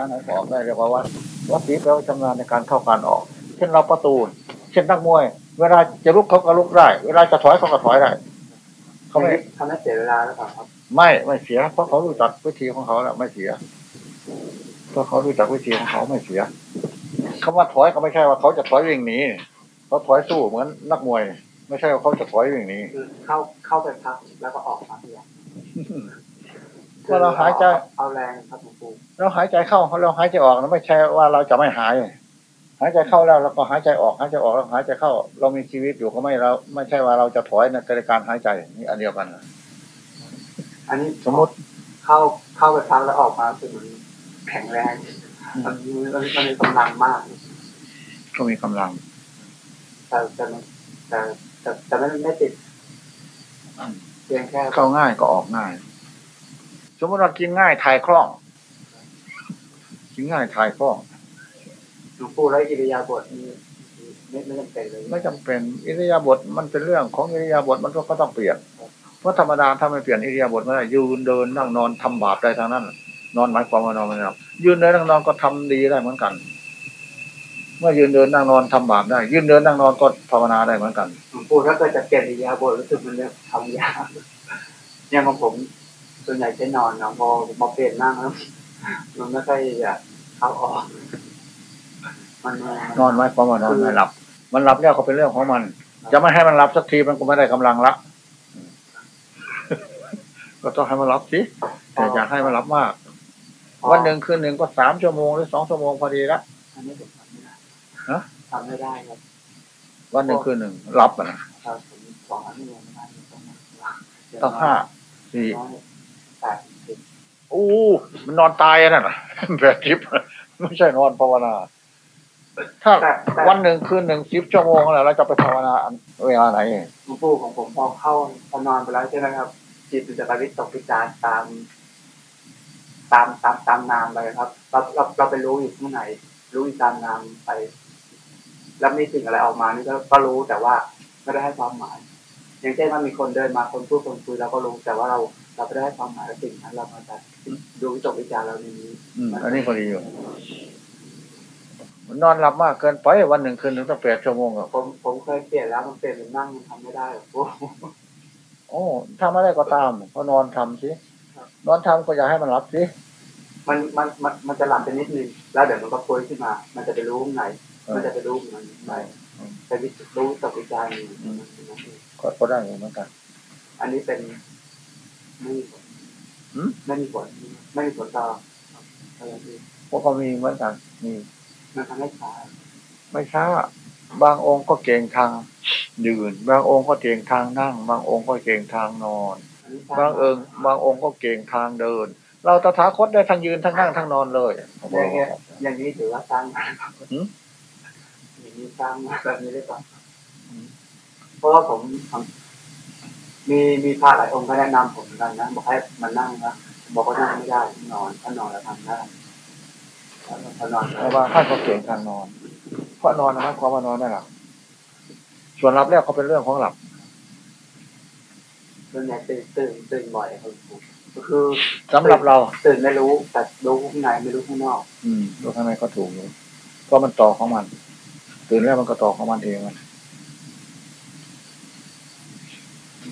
าไหนบอกได้เรียกว่าวัดวัดสีแปลว่าชำนาญในการเข้าการออก เช่นเราประตู เช่นนักมวย เวลาจะลุกเขาก็ลุกได้ เวลาจะถอยเขาก็ถอยได้เขาไม่ทำให้เสียเวลาหรือเปล่าครับ ไม่ไม่เสีย เพราะเขารู้จักวิธีของเขาแล้วไม่เสียเพราะเขารู้จักวิธีของเขาไม่เสียคำว่าถอยก็ไม่ใช่ว่าเขาจะถอยวิ่งหนีเขาถอยสู้เหมือนนักมวย ไม่ใช่ว่าเขาจะถอยวิ่งหนีคือเข้าเข้าไปพักแล้วก็ออกมาเพื่อเมื่อเราหายใจเอาแรงครับหลวงปู่เราหายใจเข้าเราหายใจออกนะไม่ใช่ว่าเราจะไม่หาย หายใจเข้าแล้วเราก็หายใจออกหายใจออกแล้วหายใจเข้า เรามีชีวิตอยู่ก็ไม่เรา ไม่ใช่ว่าเราจะถอยในการหายใจนี่อันเดียวกันนะอันนี้สมมติเข้าเข้าไปพักแล้วออกมาคือมันแข็งแรงมันมันมันมีกำลังมากก็มีกำลังแต่แต่มันแต่แต่แต่ไม่ไม่ติดเพียงแค่เข้าง่ายก็ออกง่าย สมมติเรากินง่ายถ่ายคล่อง กินง่ายถ่ายคล่องหลวงปู่แล้วอิริยาบถนี่ไม่ไม่จำเป็นเลยไม่จำเป็น อิริยาบถมันเป็นเรื่องของอิริยาบถมันก็ต้องเปลี่ยนเพราะธรรมดาถ้าไม่เปลี่ยนอิริยาบถไม่ได้ยืนเดินนั่งนอนทำบาปได้ทางนั้น นอนหมายความว่านอนไม่ได้ยืนเดินนั่งนอนก็ทำดีได้เหมือนกัน เมื่อยืนเดินนั่งนอนทำบาปได้ ยืนเดินนั่งนอนก็ภาวนาได้เหมือนกันหลวงปู่ถ้าเกิดจะเปลี่ยนอิริยาบถรู้สึกมันเนี่ยทำยากอย่างของผม ส่วนใหญ่ใช้นอนนะพอพอเปลี่ยนนั่งแล้วมันไม่ค่อยอยากเข้าออก มันนอนหมายความว่านอนไม่หลับ มันหลับแล้วก็เป็นเรื่องของมัน จะไม่ให้มันหลับสักทีมันก็ไม่ได้กำลังละก็ต้องให้มันหลับสิแต่อยากให้มันหลับมาก วันหนึ่งคืนหนึ่งก็สามชั่วโมงหรือสองชั่วโมงพอดีละอันนี้ผมทำไม่ได้ฮะทำไม่ได้ครับวันหนึ่งคืนหนึ่งหลับอะนะครับผมสองอันนี้ยังไม่ได้ต้องมา ต้องห้าสี่แปดสิบอู้มันนอนตายอะนั่นน่ะแบบทิพย์ไม่ใช่นอนภาวนา ถ้าแต่แต่วันหนึ่งคืนหนึ่งสิบชั่วโมงแล้วเราจะไปภาวนาอันเวลาไหนหลวงปู่ของผมพอเข้าพอนอนไปแล้วใช่ไหมครับ จิตมันจะไปวิตกวิจารณ์ตามตามตามตามนามไปครับ เราเราเราไปรู้อยู่ข้างในรู้อยู่ตามนามไป แล้วมีสิ่งอะไรออกมานี่ก็ก็รู้แต่ว่าไม่ได้ให้ความหมาย อย่างเช่นว่ามีคนเดินมาคนพูดคนคุยเราก็รู้แต่ว่าเรา เราไม่ได้ให้ความหมายกับสิ่งนั้นเรามาแต่ดูวิตกวิจารณ์เราในนี้อืมอันนี้ก็ดีอยู่นอนหลับมากเกินไปวันหนึ่งคืนหนึ่งต้องแปดชั่วโมงอะผมผมเคยเปลี่ยนแล้วมันเปลี่ยนเป็นนั่งมันทำไม่ได้หรอกพวกโอ้ถ้าไม่ได้ก็ตามก็นอนทำสิครับนอนทำก็อย่าให้มันหลับสิมันมันมันมันจะหลับไปนิดนึงแล้วเดี๋ยวมันก็ฟุ้ยขึ้นมา มันจะไปรู้ข้างในเออมันจะไปรู้มันในไปวิรู้ตกวิจารณ์อยู่มันเป็นอย่างนั้นเองก็ก็ได้เหมือนกันอันนี้เป็น ไม่มีผลหืมไม่มีผลไม่มีผลต่ออะไรที่พวกก็มีเหมือนกันมีมันทำให้ช้าไม่ช้าบางองค์ก็เก่งทางยืน บางองค์ก็เก่งทางนั่ง บางองค์ก็เก่งทางนอนอันนี้ช้บางเอิงบางองค์ก็เก่งทางเดิน เราตถาคตได้ทั้งยืนทั้งนั่งทั้งนอนเลยอย่างเงี้ยอย่างนี้ถือว่าสร้างมาหืมอย่างนี้สร้างมาแบบนี้ได้ป่ะเพราะว่าผมทำ มีมีพระหลายองค์ก็แนะนำผมเหมือนกันนะบอกให้มันนั่งนะบอกว่านั่งไม่ได้นอนถ้านอนแล้วทำได้ถ้านอนแต่ว่าท่านก็เก่งทางนอน เพราะนอนนะมันความว่านอนไม่หลับส่วนหลับแล้วก็เป็นเรื่องของหลับส่วนใหญ่ตื่นตื่นตื่นบ่อยครับก็คือสำหรับเราตื่นไม่รู้แต่รู้ข้างในไม่รู้ข้างนอก อืมดูข้างในก็ถูกอยู่เพราะมันต่อของมัน ตื่นแล้วมันก็ต่อของมันเองมัน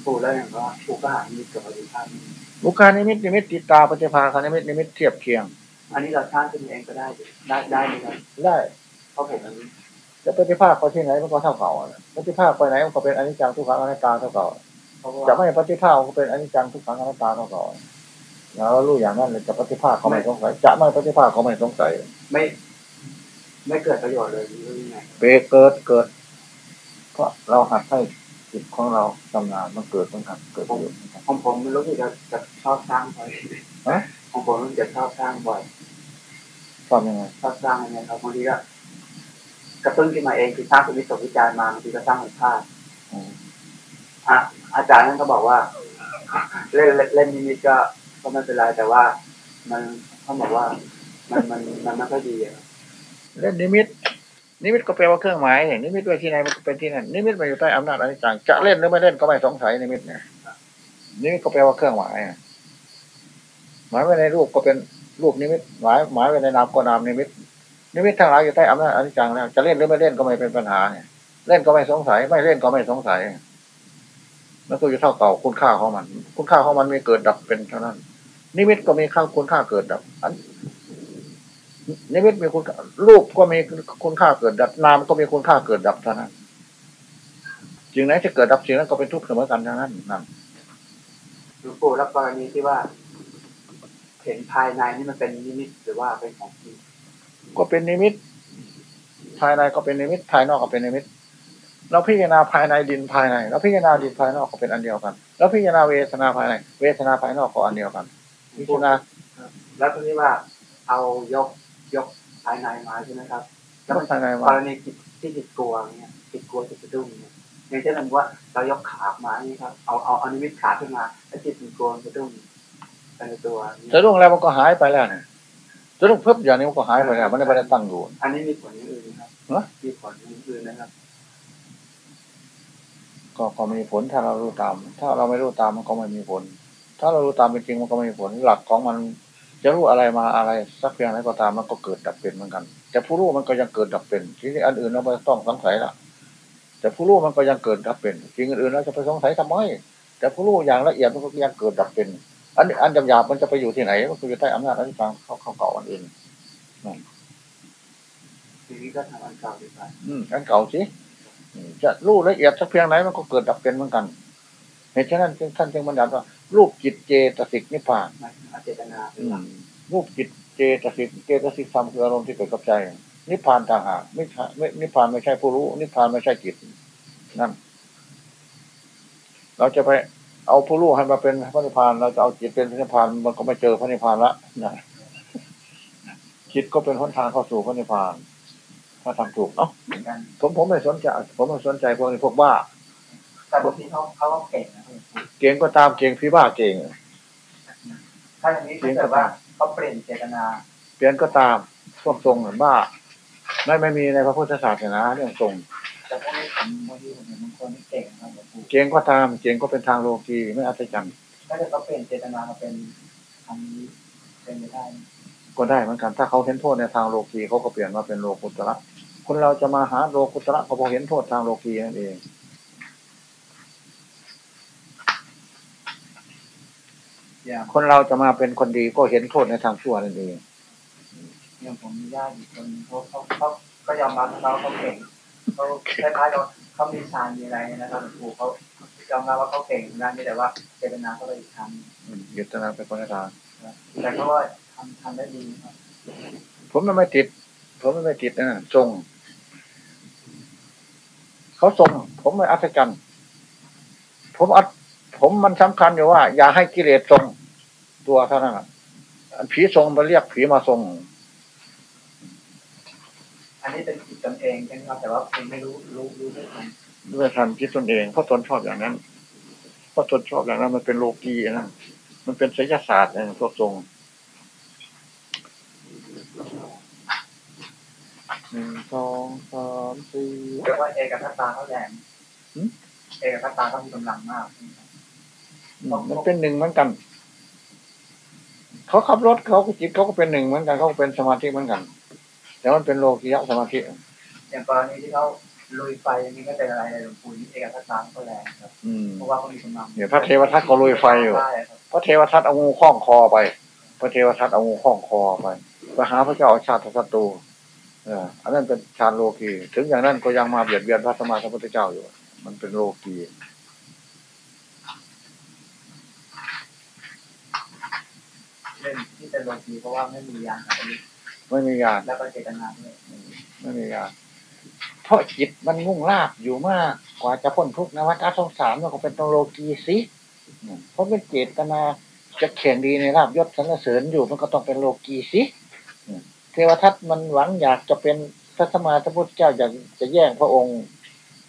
ปู่แล้วอย่างว่าปู่ก็หามีเกิดอะไรท่านอุคคหนิมิตนิมิตติตาปฏิภาคนิมิตนิมิตเทียบเคียง อันนี้เราสร้างขึ้นเองก็ได้ได้ได้ไหมครับได้เพราะผมมันจะปฏิภาคไปที่ไหนมันก็เท่าเก่าอะปฏิภาคไปไหนมันก็เป็นอนิจจังทุกขังอนัตตาเท่าเก่าเพราะจะว่าไม่ปฏิภาคก็เป็นอนิจจังทุกขังอนัตตาเท่าเก่าแล้วเรารู้อย่างนั้นเลยจะปฏิภาคเขาไม่สงสัยจะไม่ปฏิภาคเขาไม่สงสัยไม่ ไม่เกิดประโยชน์เลยหรือยังไงเปเกิดเกิดเพราะเราหัดให้ จิตของเราชำนาญมันเกิดมันหัดเกิดประโยชน์เหมือนกันของผมมันรู้สึกจะจะชอบสร้างบ่อยฮะของผมมันจะชอบสร้างบ่อยชอบยังไงชอบสร้างอะไรครับบางทีก็กระตุ้นขึ้นมาเองคือสร้างเป็นวิตกวิจารณ์มาบางทีก็สร้างเป็นภาพอืมอะอาจารย์นั่นก็บอกว่าเล่นเล่นเล่นนิมิตก็ก็ไม่เป็นไรแต่ว่า มันเขาบอกว่า มันมันมันไม่ค่อยดีอะเล่นนิมิต นิมิตก็แปลว่าเครื่องหมายนิมิตไว้ที่ไหนมันก็เป็นที่นั่นนิมิตมันอยู่ใต้อำนาจอนิจจังจะเล่นหรือไม่เล่นก็ไม่สงสัยนิมิตเนี่ยนิมิตก็แปลว่าเครื่องหมายหมายไว้ในรูปก็เป็นรูปนิมิตหมายหมายไว้ในนามก็นามนิมิต นิมิตทั้งหลายอยู่ใต้อำนาจอนิจจังแล้วจะเล่นหรือไม่เล่นก็ไม่เป็นปัญหาเนี่ยเล่นก็ไม่สงสัย ไม่เล่นก็ไม่สงสัยมันก็อยู่เท่าเก่าคุณค่าของมัน คุณค่าของมันมีเกิดดับเป็นเท่านั้น นิมิตก็มีค่าคุณค่าเกิดดับ นนิมิตมีคุณรูปก็มีคุณค่าเกิดดับนามก็มีคุณค่าเกิดดับเท่านั้นสิ่งไหนจะเกิดดับสิ่งนั้นก็เป็นทุกข์เสมอกันเท่านั้นนั่นหลวงปู่แล้วกรณีที่ว่าเห็นภายในนี่มันเป็นนิมิตหรือว่าเป็นของจริงก็เป็นนิมิต ภายในก็เป็นนิมิต ภายนอกก็เป็นนิมิตเราพิจารณาภายในดินภายในเราพิจารณาดินภายนอกก็เป็นอันเดียวกันเราพิจารณาเวทนาภายใน เวทนาภายนอกก็อันเดียวกันพิจารณาแล้วทีนี้ว่าเอายก ยกภายในมาใช่ไหมครับ แล้วมันภายในกมารณีจิตที่จิตกลัวเนี่ยจิตกลัวจิตสะดุ้งเนี่ยอย่างเช่นว่าเรายกขามานี่ครับเอาเอาเอานิมิตขาขึ้นมาแล้วจิตมันกลัวสะดุ้งไปในตัวนี้สะดุ้งแล้วมันก็หายไปแล้วเนี่ยสะดุ้งเพิ่มอย่างนี้มันก็หายไปแล้วมันไม่ได้ตั้งอยู่อันนี้มีผลอย่างอื่นไหมครับฮะมีผลอย่างอื่นนะครับก็ก็มีผลถ้าเรารู้ตาม ถ้าเราไม่รู้ตามมันก็ไม่มีผล ถ้าเรารู้ตามเป็นจริงมันก็ไม่มีผลหลักของมัน จะรู้อะไรมาอะไร สักเพียงไหนก็ตามมันก็เกิดดับเป็นเหมือนกัน แต่ผู้รู้มันก็ยังเกิดดับเป็นทีนี้อันอื่นเราไม่ต้องสงสัยละแต่ผู้รู้มันก็ยังเกิดดับเป็นสิ่งอื่นๆเราจะไปสงสัยทำไมแต่ผู้รู้อย่างละเอียดมันก็ยังเกิดดับเป็น อันอันหยาบๆมันจะไปอยู่ที่ไหนมันก็อยู่ใต้อำนาจอนิจจังเขาเขาเก่าอันอื่นทีนี้ก็ทำอันเก่าดีกว่าอืมอันเก่าสิอืมจะรู้ละเอียดสักเพียงไหนมันก็เกิดดับเป็นเหมือนกัน เหตุฉะนั้นจึงท่านจึงบัญญัติว่า รูปจิตเจตสิกนิพพานหมายถึงเอาเจตนาอืมรูปจิตเจตสิกเจตสิกธรรมคืออารมณ์ที่เกิดกับใจ นิพพานต่างหากไม่ใช่ไม่นิพพานไม่ใช่ผู้รู้ นิพพานไม่ใช่จิตนั่นเราจะไปเอาผู้รู้ให้มาเป็นพระนิพพาน เราจะเอาจิตเป็นพระนิพพานมันก็ไม่เจอพระนิพพานละนะจิตก็เป็นหนทางเข้าสู่พระนิพพาน ถ้าทำถูกเนาะเหมือนกันผมผมไม่สนใจ ผมไม่สนใจพวกนี้พวกบ้า แต่บางทีเขาเขาก็เก่งนะคุณครูเก่งก็ตามเก่งพี่บ้าเก่งถ้าอย่างนี้ถ้าเกิดว่าเขาเปลี่ยนเจตนา เปลี่ยนก็ตามพวกทรงเหมือนบ้าไม่ไม่มีในพระพุทธศาสนาเรื่องทรงแต่พวกนี้ผมบางทีผมเห็นบางคนที่เก่งนะครับหลวงปู่เก่งก็ตามเก่งก็เป็นทางโลกีไม่อัศจรรย์ถ้าเกิดเขาเปลี่ยนเจตนามาเป็นทำนี้เป็นไปได้ไหมก็ได้เหมือนกันถ้าเขาเห็นโทษในทางโลกีเขาก็เปลี่ยนมาเป็นโลกุตระคนเราจะมาหาโลกุตระก็เพราะเห็นโทษทางโลกีนั่นเอง อย่าง คนเราจะมาเป็นคนดีก็เห็นโทษในทางชั่วนั่นเองอย่างผมมีญาติอีกคนเขาเขาเขาก็ยอมรับเขาเขาเก่งเขาคล้ายๆกับเขามีฌานมีอะไรนะครับหลวงปู่เขายอมรับว่าเขาเก่งด้านนี้แต่ว่าเจตนาเขาไปอีกทางอืมยึดตนาเป็นคนละทางแต่เขาว่าทำทำได้ดีครับ ผมไม่ติด ผมไม่ติดนะทรงเขาทรงผมไม่อัศจรรย์ผมอัด ผมมันสำคัญอยู่ว่า อย่าให้กิเลสทรงตัวเท่านั้นอะอันผีทรงมาเรียกผีมาทรง อันนี้เป็นจิตตนเองใช่ไหมครับแต่ว่าเองไม่รู้รู้รู้ด้วยกันด้วยทันคิดตนเองเพราะตนชอบอย่างนั้นเพราะตนชอบอย่างนั้น มันเป็นโลกีนะมันเป็นศิลศาสตร์นะพวกทรงหนึ่งสองสามสี่เรียกว่าเอกคัตตาเขาแรงหืมเอกคัตตาเขามีกำลังมากอื มมันเป็นหนึ่งเหมือนกันเขาขับรถเขาก็จิตเขาก็เป็นหนึ่งเหมือนกันเขาก็เป็นสมาธิเหมือนกัน แต่มันเป็นโลกิยะสมาธิอย่างกรณีที่เขาลุยไฟนี่ก็เป็นอะไรในหลวงปู่นี่เอกคัตตาเขาแรงครับอืมเพราะว่าเขามีกำลังเนี่ยพระเทวทัตก็ลุยไฟอยู่ได้ครับพระเทวทัตเอางูคล้องคอไป พระเทวทัตเอางูคล้องคอไปไปหาพระเจ้าอาชาติศัตรูเอออันนั้นเป็นฌานโลกีถึงอย่างนั้นก็ยังมาเบียดเบียนพระสมมาสัมพุทธเจ้าอยู่ มันเป็นโลกี เล่นที่ เป็นโลกีเพราะว่าไม่มียานอันนี้ไม่มียานแล้วก็เจตนาด้วยไม่มียานเพราะจิตมันมุ่งลาบอยู่มาก กว่าจะพ้นทุกข์นวัฏสงสารมันก็เป็นตัวโลกีสิอืมเพราะเป็นเจตนาจะแข่งดีในลาบยศสรรเสริญอยู่มันก็ต้องเป็นโลกีสิอืมเทวทัตมันหวังอยากจะเป็นพระสมมาสัมพุทธเจ้าอยากจะแย่งพระองค์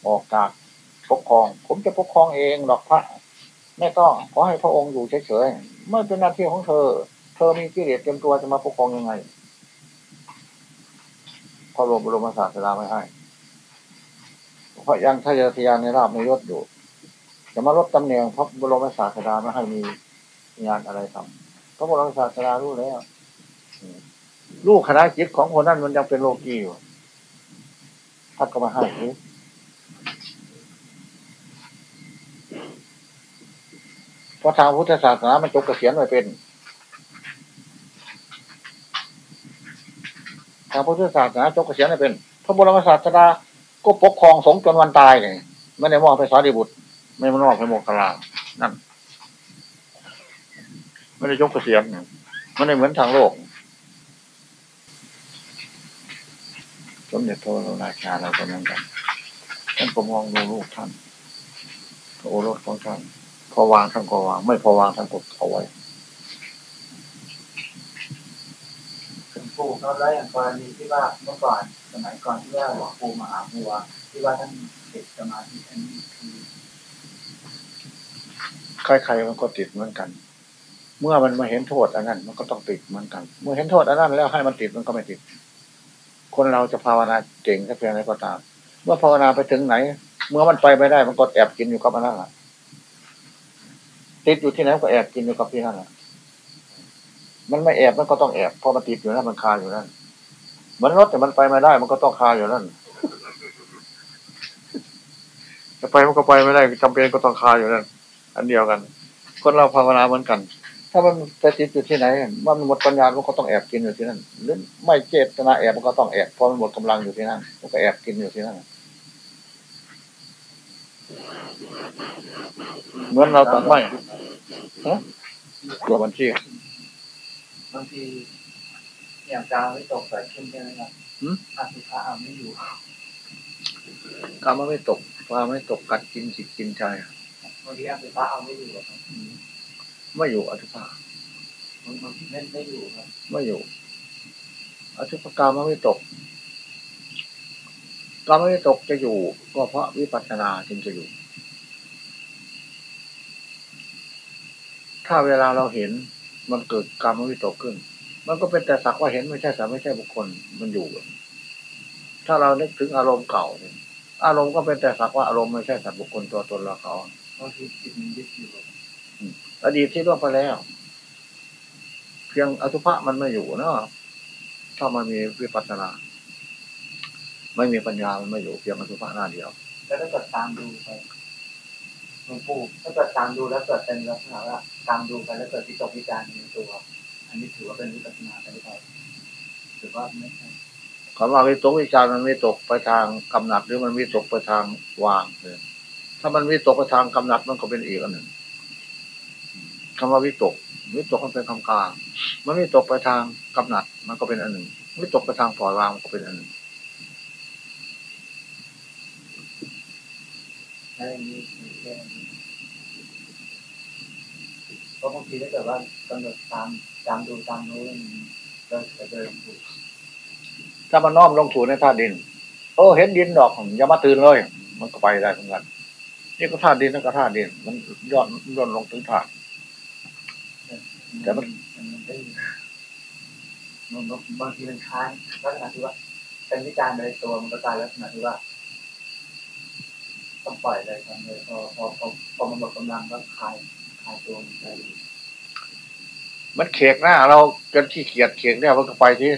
ออกจากปกครอง ผมจะปกครองเองหรอกพระไม่ต้องขอให้พระองค์อยู่เฉยๆไม่เป็นหน้าที่ของเธอ เธอมีกิเลสเต็มตัวจะมาปกครองยังไง พระบรมบรมศาสดาไม่ให้ เพราะยังทะยอทยานในราบในยศอยู่จะมาลดตำแหน่งพระบรมศาสดาไม่ให้มีงานอะไรทำพระบรมศาสดารู้แล้วลูกคณะจิตของคนนั้นมันยังเป็นโลกีอยู่ท่านก็มาให้เพราะทางพุทธศาสนามันจบเกษียณไว้เป็นางพุทธศาสนาจบเกษียณเป็น พระบรมศาสดาก็ปกครองสงฆ์จนวันตายเลยไม่ได้มอบไปสารีบุตร ไม่มอบไปโมกขลานั่นไม่ได้ยกเกษียณมันไม่เหมือนทางโลก สมเด็จพระบรมราชาเราก็เหมือนกันท่านก็มองดูลูกท่านพระโอรสของท่านพอวางท่านก็วาง ไม่พอวางท่านก็เอาไว้ ถึงปู่เขาแล้วอย่างกรณีที่ว่าเมื่อก่อนสมัยก่อนที่ว่าหลวงปู่มหาบัว ที่ว่าท่านติดสมาธิอันนี้คือใครๆมันก็ติดเหมือนกัน เมื่อมันมาเห็นโทษอันนั้น มันก็ต้องติดเหมือนกัน เมื่อเห็นโทษอันนั้นแล้วให้มันติดมันก็ไม่ติด คนเราจะภาวนาเก่งสักเพียงไรก็ตาม เมื่อภาวนาไปถึงไหน เมื่อมันไปไม่ได้มันก็แอบกินอยู่กับมันนั่นแหละติดอยู่ที่ไหนก็แอบกินอยู่กับที่นั่นแหละ มันไม่แอบมันก็ต้องแอบเพราะมันติดอยู่นั่นมันคาอยู่นั่นเหมันรถแต่มันไปไม่ได้ มันก็ต้องคาอยู่นั่นจะไปมันก็ไปไม่ได้จำเป็นก็ต้องคาอยู่นั่นอันเดียวกัน คนเราภาวนาเหมือนกัน ถ้ามันไปติดอยู่ที่ไหนว่ามันหมดปัญญามันก็ต้องแอบกินอยู่ที่นั่นหรือไม่เจตนาแอบมันก็ต้องแอบเพราะมันหมดกำลังอยู่ที่นั่นมันก็แอบกินอยู่ที่นั่นเหมือนเราตัดไม้ฮะตัวบัญชีางทีอย่างกลางไม่ตกเกิดขึ้นใช่ไหมครับหืมอาสุภะเอาไม่อยู่กรรมไม่ตกความไม่ตกกัดกินจิตกินใจบางทีอาสุภะเอาไม่อยู่ครับไม่อยู่อธิภาบางทีไม่ไม่อยู่ครับ ไม่อยู่อธิภกรรมไม่ตกกรรมไม่ตกจะอยู่ ก็เพราะวิปัสสนาจึงจะอยู่ ถ้าเวลาเราเห็น มันเกิดกรรมวิตกขึ้น มันก็เป็นแต่สักว่าเห็นไม่ใช่สักไม่ใช่บุคคลมันอยู่ ถ้าเรานึกถึงอารมณ์เก่าเนี่ยอารมณ์ก็เป็นแต่สักว่าอารมณ์ไม่ใช่สัตว์บุคคลตัวตนเราเขาบางทีจิตมันยึดอยู่ครับอดีตที่ล่วงไปแล้ว เพียงอสุภะมันไม่อยู่เนาะถ้ามันมีวิปัสสนา ไม่มีปัญญามันไม่อยู่เพียงอสุภะหน้าเดียว แล้วถ้าเกิดตามดูไป หลวงปู่ถ้าเกิดตามดูแล้วเกิดเป็นลักษณะว่าตามดูไปแล้วเกิดวิตกวิจารณ์ในตัว อันนี้ถือว่าเป็นวิปัสสนาไปหรือเปล่าหรือว่าไม่ใช่คำว่าวิตกวิจารณ์มันไม่ตกไปทางกำหนัดหรือมันวิตกไปทางวางเลยถ้ามันวิตกไปทางกำหนัดมันก็เป็นอีกอันหนึ่งคำว่าวิตกวิตกมันเป็นคำกลาง มันวิตกไปทางกำหนัดมันก็เป็นอันหนึ่งวิตกไปทางปล่อยวางมันก็เป็นอันหนึ่ง แล้วอย่นี้แค่นี้เพราะบางทีถ้าเกิดว่ากำหนดตามตามดูตามรู้เราจะเดินถูกถ้ามันน้อมลงสู่ในธาตุดิน โอ้เห็นดินดอกอย่ามาตื่นเลย มันก็ไปได้เหมือนกันนี่ก็ธาตุดินนั่นก็ธาตุดิน มันย้อนย้อนลงถึงธาตุแต่มันมันบางทีมันค้างลักษณะที่ว่าเป็นวิจารณ์ในตัวมันก็กลายลักษณะที่ว่า ต้องปล่อยเลยทำเลยพอพอพอพอมันหมดกำลังก็คลายคลายตัวมันไปมันเขกหน้า เราจนที่เกียดเขกเนี่ยมันก็ไปที่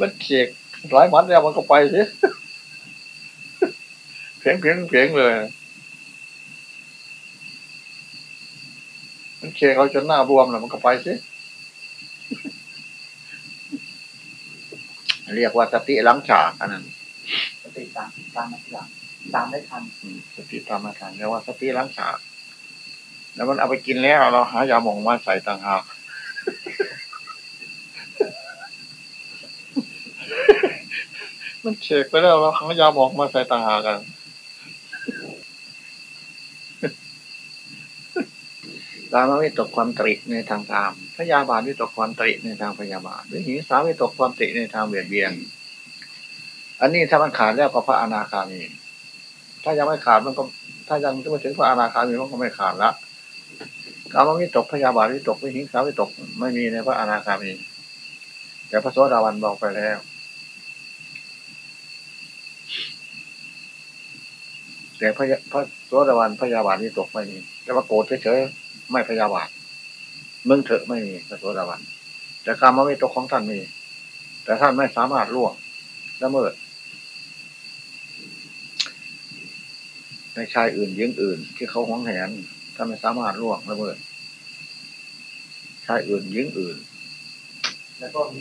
มันเขกหลายมันเนี่ยมันก็ไปที่เพียงเพียงเพียงเลย มันเขกเราจนหน้าบวมแล้วมันก็ไปสิ เรียกว่าสติหลังฉากอันนั้นสติตามตามมาทีหลังตามได้ทันอืมสติตามมาทานเรียกว่าสติหลังฉาก แล้วมันเอาไปกินแล้วเราหายาหมองมาใส่ต่างหากมันเฉกไปแล้วเราหายาหมองมาใส่ต่างหากกันตามวิตกความตริในทางตาม พยาบาทวิตกความตริในทางพยาบาทวิหิงสาวิตกความติในทางเบียดเบียน อันนี้ถ้ามันขาดแล้วก็พระอนาคามี ถ้ายังไม่ขาดมันก็ ถ้ายังไม่ถึงพระอนาคามีมันก็ไม่ขาดละกามวิตกพยาบาทวิตกวิหิงสาวิตกไม่มีในพระอนาคามี แต่พระโสดาวันบอกไปแล้วแต่พระพระโสดาวันพยาบาทวิตกไม่มีแต่ว่าโกรธเฉยๆไม่พยาบาท มึงเถอะไม่มีพระโสดาบันแต่การมาไม่ตกของท่านมี แต่ท่านไม่สามารถล่วงละเมิดในชายอื่นยิงอื่น ที่เขาหวงแหนท่านไม่สามารถล่วงละเมิดชายอื่นยิงอื่น แล้วก็นิ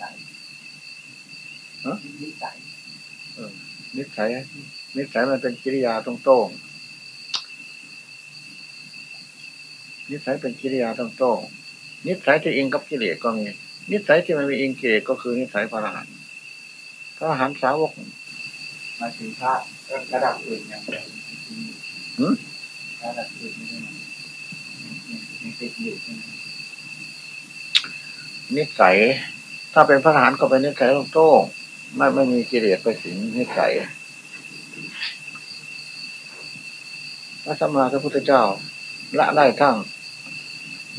สัยนิสัยนิสัยนิสัยมันเป็นกิริยาตรงโต้ง นิสัยเป็นกิริยาตรงโต้งนิสัยที่อิงกับกิเลสก็มี นิสัยที่ไม่มีอิงกิเลสก็คือนิสัยพระอรหันต์พระอรหันต์สาวกมาถึงพระระดับอื่นอย่างเดียวหืมระดับอื่นไม่ได้ยังติดอยู่ใช่ไหมนิสัย ถ้าเป็นพระอรหันต์ก็เป็นนิสัยตรงโต้งไม่ไม่มีกิเลสไปสิงนิสัยพระสัมมาสัมพุทธเจ้า ละได้ทั้ง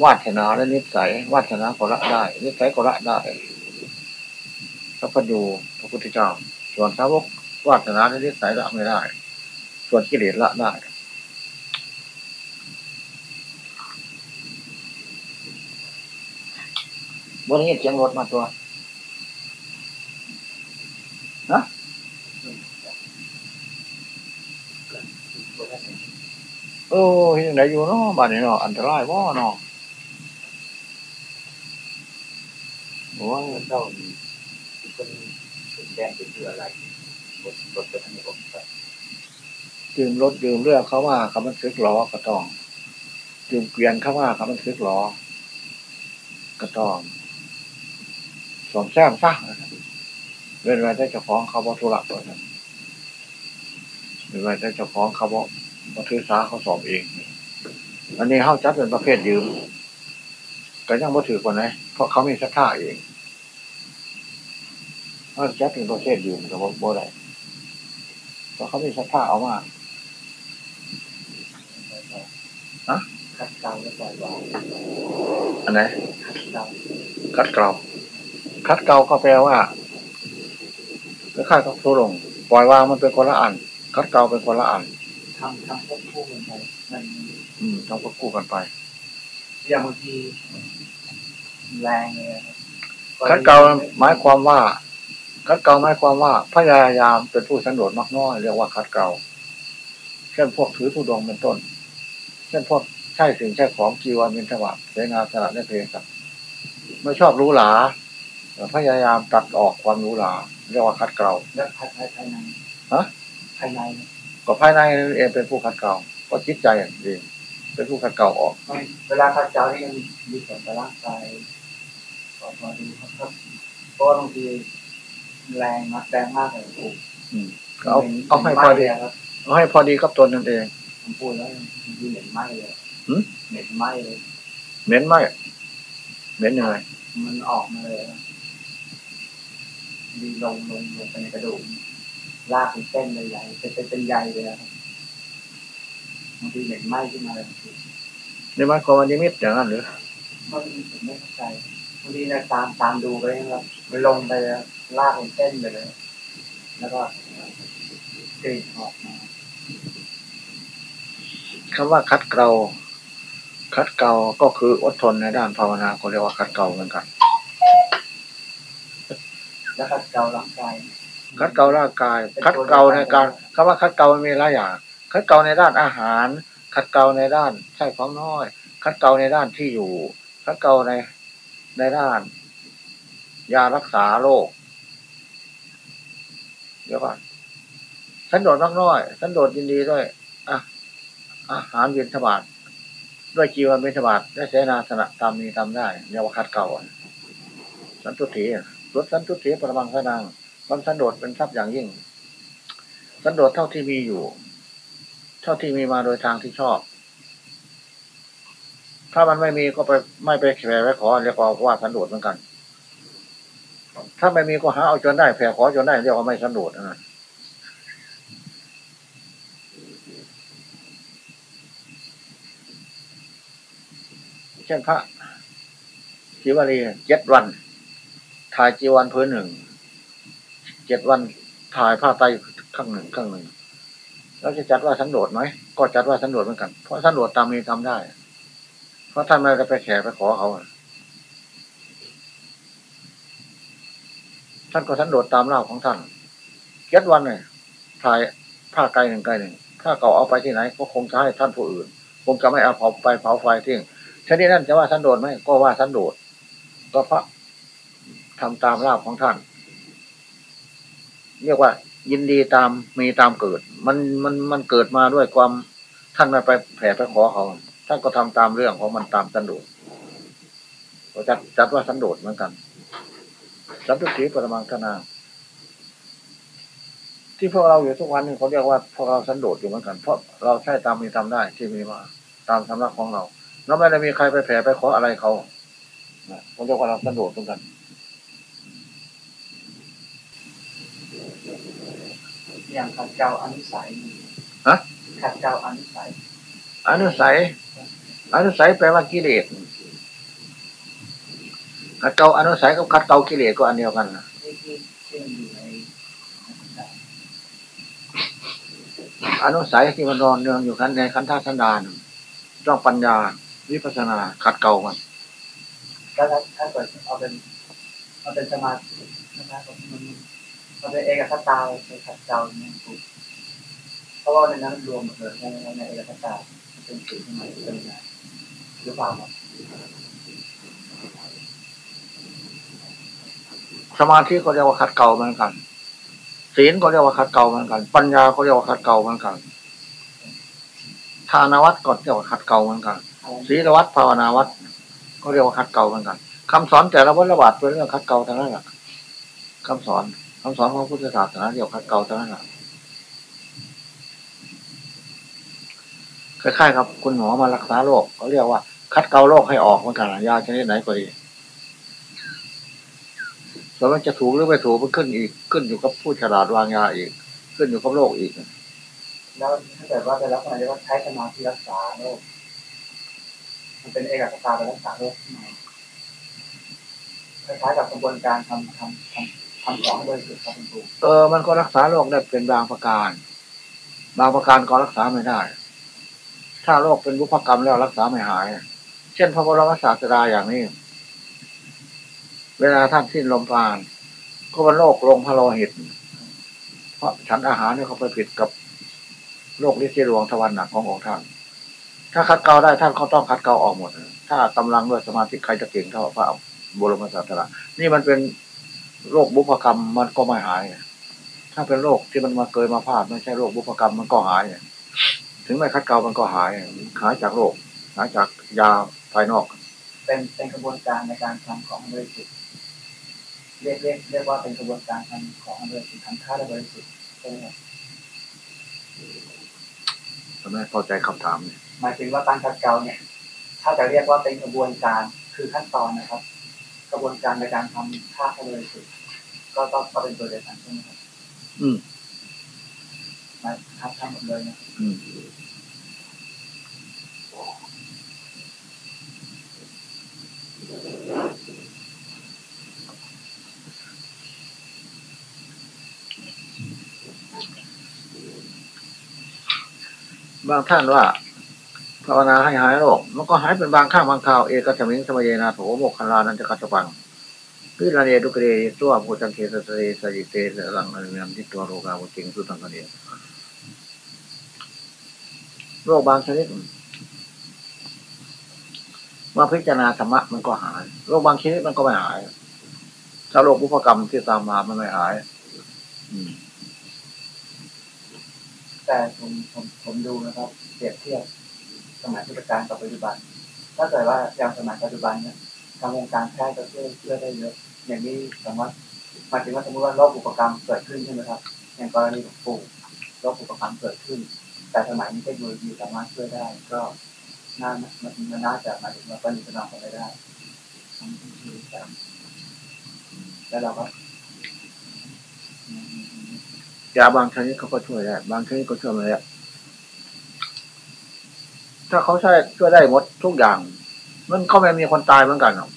วาสนาและนิสัยวาสนาก็ละได้ นิสัยก็ละได้พระพดูพระพุทธเจ้า ส่วนสาวกวาสนาและนิสัยละไม่ได้ ส่วนกิเลสละได้บนนี้เสียงรถมาตัวนะโอ้ยังไงอยู่เนาะบ้านนี้เนาะอันตรายว่เนาะ โอ้ยเจ้าเป็นแดงเป็นเรืออะไรรถรถจะทำให้ผมไปดื่มรถดื่มเรือเขาว่าเขามันซึกล้อก็ต้องดื่มเกวียนเขาว่าเขามันซึกล้อก็ต้องสมแซมซะเว้นไว้ได้เจ้าของเขาบอธุระตัวนั้นเว้นไว้ได้เจ้าของเขาบอบอถือสาเขาสอบเอง อันนี้เข้าจัดเป็นประเภทยืมก็ยังบ่ถือกว่าไหน เพราะเขามีศรัทธาเองเขาจัดเป็นประเภทยืมกับบ่ได้เพราะเขามีศรัทธาเอามาคัดเกลาและปล่อยวางอันไหนคัดเกลาคัดเกลาคัดเกลาก็แปลว่าคล้ายๆกับทุลงปล่อยวางมันเป็นคนละอัน คัดเกลาเป็นคนละอันทำทำควบคู่กันไปมันอืมต้องควบคู่กันไป อย่างบางที แรงเลยครับคัดเกลาหมายความว่าคัดเกลาหมายความว่าพยายามเป็นผู้สันโดษมากน้อยเรียกว่าคัดเกลาเช่นพวกถือทุดงค์เป็นต้น เช่นพวกใช่สิ่งใช่ของจีวรมินทบาทเสนาสนะและเพศไม่ชอบรู้หลาแต่พยายามตัดออกความรู้หลาเรียกว่าคัดเกลาแล้วภายภายภายในฮะภายในเนี่ยก็ภายในเองเป็นผู้คัดเกลาก็จิตใจเองเป็นผู้คัดเกลาออกมันเวลาคัดเกลานี่มันมีผลต่อร่างกาย ก็พอดีครับครับเพราะว่าบางทีแรงมากแรงมากเลยโอ้โหอืมก็เอาเอาให้พอดีเหม็นไหม้เลยครับเอาให้พอดีกับตนนั่นเองผมพูดแล้วบางทีเหม็นไหม้เลยหืมเหม็นไหม้เลยเหม็นไหมเหม็นยังไงมันออกมาเลยครับดีลงลงลงไปในกระดูกลากเป็นเส้นเลยใหญ่เป็นเป็นเป็นใยเลยครับบางทีเหม็นไหม้ขึ้นมาเลยนี่มันความว่านิมิตอย่างนั้นหรือมันผมไม่เข้าใจบางทีเนี่ยตามตามดูไปนะครับมันลงไปเลยครับลากเป็นเส้นไปเลยแล้วก็กรีดออกมาคำว่าคัดเกลาคัดเกลาก็คืออดทนในด้านภาวนาเขาเรียกว่าคัดเกลาเหมือนกันแล้วก็เการ่างกายคัดเกลาร่างกาย คัดเกลาในการคำว่าคัดเกลามันมีหลายอย่าง คัดเกลาในด้านอาหาร คัดเกลาในด้านใช้ของน้อย คัดเกลาในด้านที่อยู่ คัดเกลาใน ในด้าน ยารักษาโรคเดี๋ยวก่อนสันโดษมากน้อยสันโดษยินดีด้วยอะอาหารเวียนทบาทด้วยจีวันเวียนทบาทและเสนาสนะตามมีตามได้เรียกว่าคัดเกลาสันตุถีรถสันตุถีปรมังสนังความสันโดษเป็นทรัพย์อย่างยิ่ง สันโดษเท่าที่มีอยู่ เท่าที่มีมาโดยทางที่ชอบ ถ้ามันไม่มีก็ไปไม่ไปแผ่ไว้ขอเรียกว่าสันโดษเหมือนกัน ถ้าไม่มีก็หาเอาจนได้แผ่ขอจนได้เรียกว่าไม่สันโดษนะเช่นพระจีวรีเจ็ดวัน ถ่ายจีวันพื้นหนึ่งเจ็ดวันถ่ายผ้าไตข้างหนึ่งข้างหนึ่งแล้วจะจัดว่าสันโดษไหมก็จัดว่าสันโดษเหมือนกัน เพราะสันโดษตามมีทำได้ เพราะท่านไม่ได้ไปแข่ไปขอเขาท่านก็สันโดษตามเล่าของท่านเก็ดวันเลยถ่ายผ้าไกลหนึ่งไกลหนึ่งถ้าเก่าเอาไปที่ไหน ก็คงจะให้ท่านผู้อื่น คงจะไม่เอาเผาไปเผาไฟทิ้งชนิดนั้นจะว่าสันโดษไหมก็ว่าสันโดษก็เพราะทำตามเล่าของท่าน เรียกว่า ยินดีตามมีตามเกิด มันมันมันเกิดมาด้วยความท่านม่ไปแผ่ไปขอเขา ท่านก็ทำตามเรื่องของมันตามสันโดษก็จัดจัดว่าสันโดษเหมือนกันสัมพุทธิปรมังคณาที่พวกเราอยู่ทุกวันนี้เขาเรียกว่าพวกเราสันโดษอยู่เหมือนกัน เพราะเราใช้ตามมีตามได้ที่มีมาตามสำนักของเราเราไม่ได้มีใครไปแผ่ไปขออะไรเขาเขาเรียกว่าเราสันโดษเหมือนกันอย่างขัดเกลาอนุสัยฮะขัดเกลาอนุสัยอนุสัย อนุสัยแปลว่ากิเลสขัดเกลาอนุสัยกับขัดเกลากิเลสก็อันเดียวกันนะอนุสัยที่มันรอนเนืองอยู่ขันในขันท่าสันดานต้องปัญญาวิปัสนาขัดเกลามันถ้าถ้าเกิดเอาเป็นเอาเป็นสมาธินะครับมันมันเป็นเอกคตาเป็นขัดเกลาเนี่ยเพราะว่าในนั้นรวมหมดเลยในในเอกคตาเป็นสิ่งที่มันเป็น หรือเปล่าสมาธิเขาเรียกว่าขัดเกลาเหมือนกัน ศีลก็เรียกว่าขัดเกลาเหมือนกัน ปัญญาก็เรียกว่าขัดเกลาเหมือนกันทานวัดก็เรียกว่าขัดเกลาเหมือนกันศีลวัดภาวนาวัดก็เรียกว่าขัดเกลาเหมือนกันคำสอนแต่ละวัฏระบาดเป็นเรื่องขัดเกลาทั้งนั้นแหละคำสอนคำสอนของพุทธศาสนาเรียกขัดเกลาทั้งนั้นแหละคล้ายๆครับ คุณหมอมารักษาโรคเขาเรียกว่า คัดเกลาโรคให้ออกเหมือนกันยาชนิดไหนก็ดีส่วนมันจะถูกหรือไม่ถูกมันขึ้นอีกขึ้นอยู่กับผู้ฉลาดวางยาอีก ขึ้นอยู่กับโรคอีกแล้วถ้าเกิดว่าเป็นลักษณะที่ว่าใช้สมาธิรักษาโรคมันเป็นเอกสตาไปรักษาโรคที่ไหนคล้ายๆกับกระบวนการทำทำทำทำของโดยสุดครับคุณครูเออมันก็รักษาโรคได้เป็นบางประการ บางประการก็รักษาไม่ได้ ถ้าโรคเป็นรุพกรรมแล้วรักษาไม่หาย เช่นพระบรมศาสดาอย่างนี้ เวลาท่านสิ้นลมปราณก็เป็นโรคลงพระโลหิต เพราะฉันอาหารเนี่ยเขาไปผิดกับโรคลิซีรวงทวันหนักขององค์ท่าน ถ้าคัดเกาได้ท่านเขาต้องคัดเกาออกหมด ถ้ากำลังด้วยสมาธิใครจะเก่งเท่าพระบรมศาสดานี่มันเป็นโรคบุพกรรมมันก็ไม่หาย ถ้าเป็นโรคที่มันมาเกิดมาพลาดไม่ใช่โรคบุพกรรมมันก็หาย ถึงไม่คัดเกามันก็หาย หายจากโรค หายจากยา ภายนอก เป็นเป็นกระบวนการในการทำของบริสุทธิ์เรียกเรียกเรียกว่าเป็นกระบวนการทำของบริสุทธิ์ทำค่าและบริสุทธิ์ใช่ไหมครับทำไมเข้าใจคำถามเนี่ยหมายถึงว่าการคัดเกลาเนี่ย ถ้าจะเรียกว่าเป็นกระบวนการคือขั้นตอนนะครับ กระบวนการในการทำค่าและบริสุทธิ์ก็ต้องก็เป็นตัวเดียวกันใช่ไหมครับ อืมมาทับทั้งหมดเลยนะอืม บางท่านว่าภาวนาให้หายโรค มันก็หายเป็นบางข้างบางคราว เอกสมิงสมัยนาโถโมกขันลานันจะกัจปังพิราเนดุกเรตัวโพจังเคสเตสยิเตสลังอนุยมที่ตัวโรกาวจิงสุตังกันเดียโรคบางชนิดมาพิจารณาธรรมะมันก็หาย โรคบางชนิดมันก็ไม่หาย ถ้าโรคบุพกรรมที่ตามมามันไม่หาย อืม แต่ผมผมผมดูนะครับเปรียบเทียบสมัยพุทธกาลกับปัจจุบัน ถ้าเกิดว่าอย่างสมัยปัจจุบันเนี่ยทางวงการแพทย์ก็ช่วยช่วยได้เยอะ อย่างนี้สมมติหมายถึงว่าสมมติว่าโรคอุปกรรมเกิดขึ้นใช่ไหมครับ อย่างกรณีของปู่โรคอุปกรรมเกิดขึ้น แต่สมัยนี้เทคโนโลยีสามารถช่วยได้ ก็น่ามันน่าจะมาถึงว่าปฏิบัตินไปได้แล้วเราก็ ยาบางชนิดเขาก็ช่วยได้บางชนิดก็ช่วยไม่ได้ถ้าเขาใช้ช่วยได้หมดทุกอย่าง มันก็ไม่มีคนตายเหมือนกันหรอก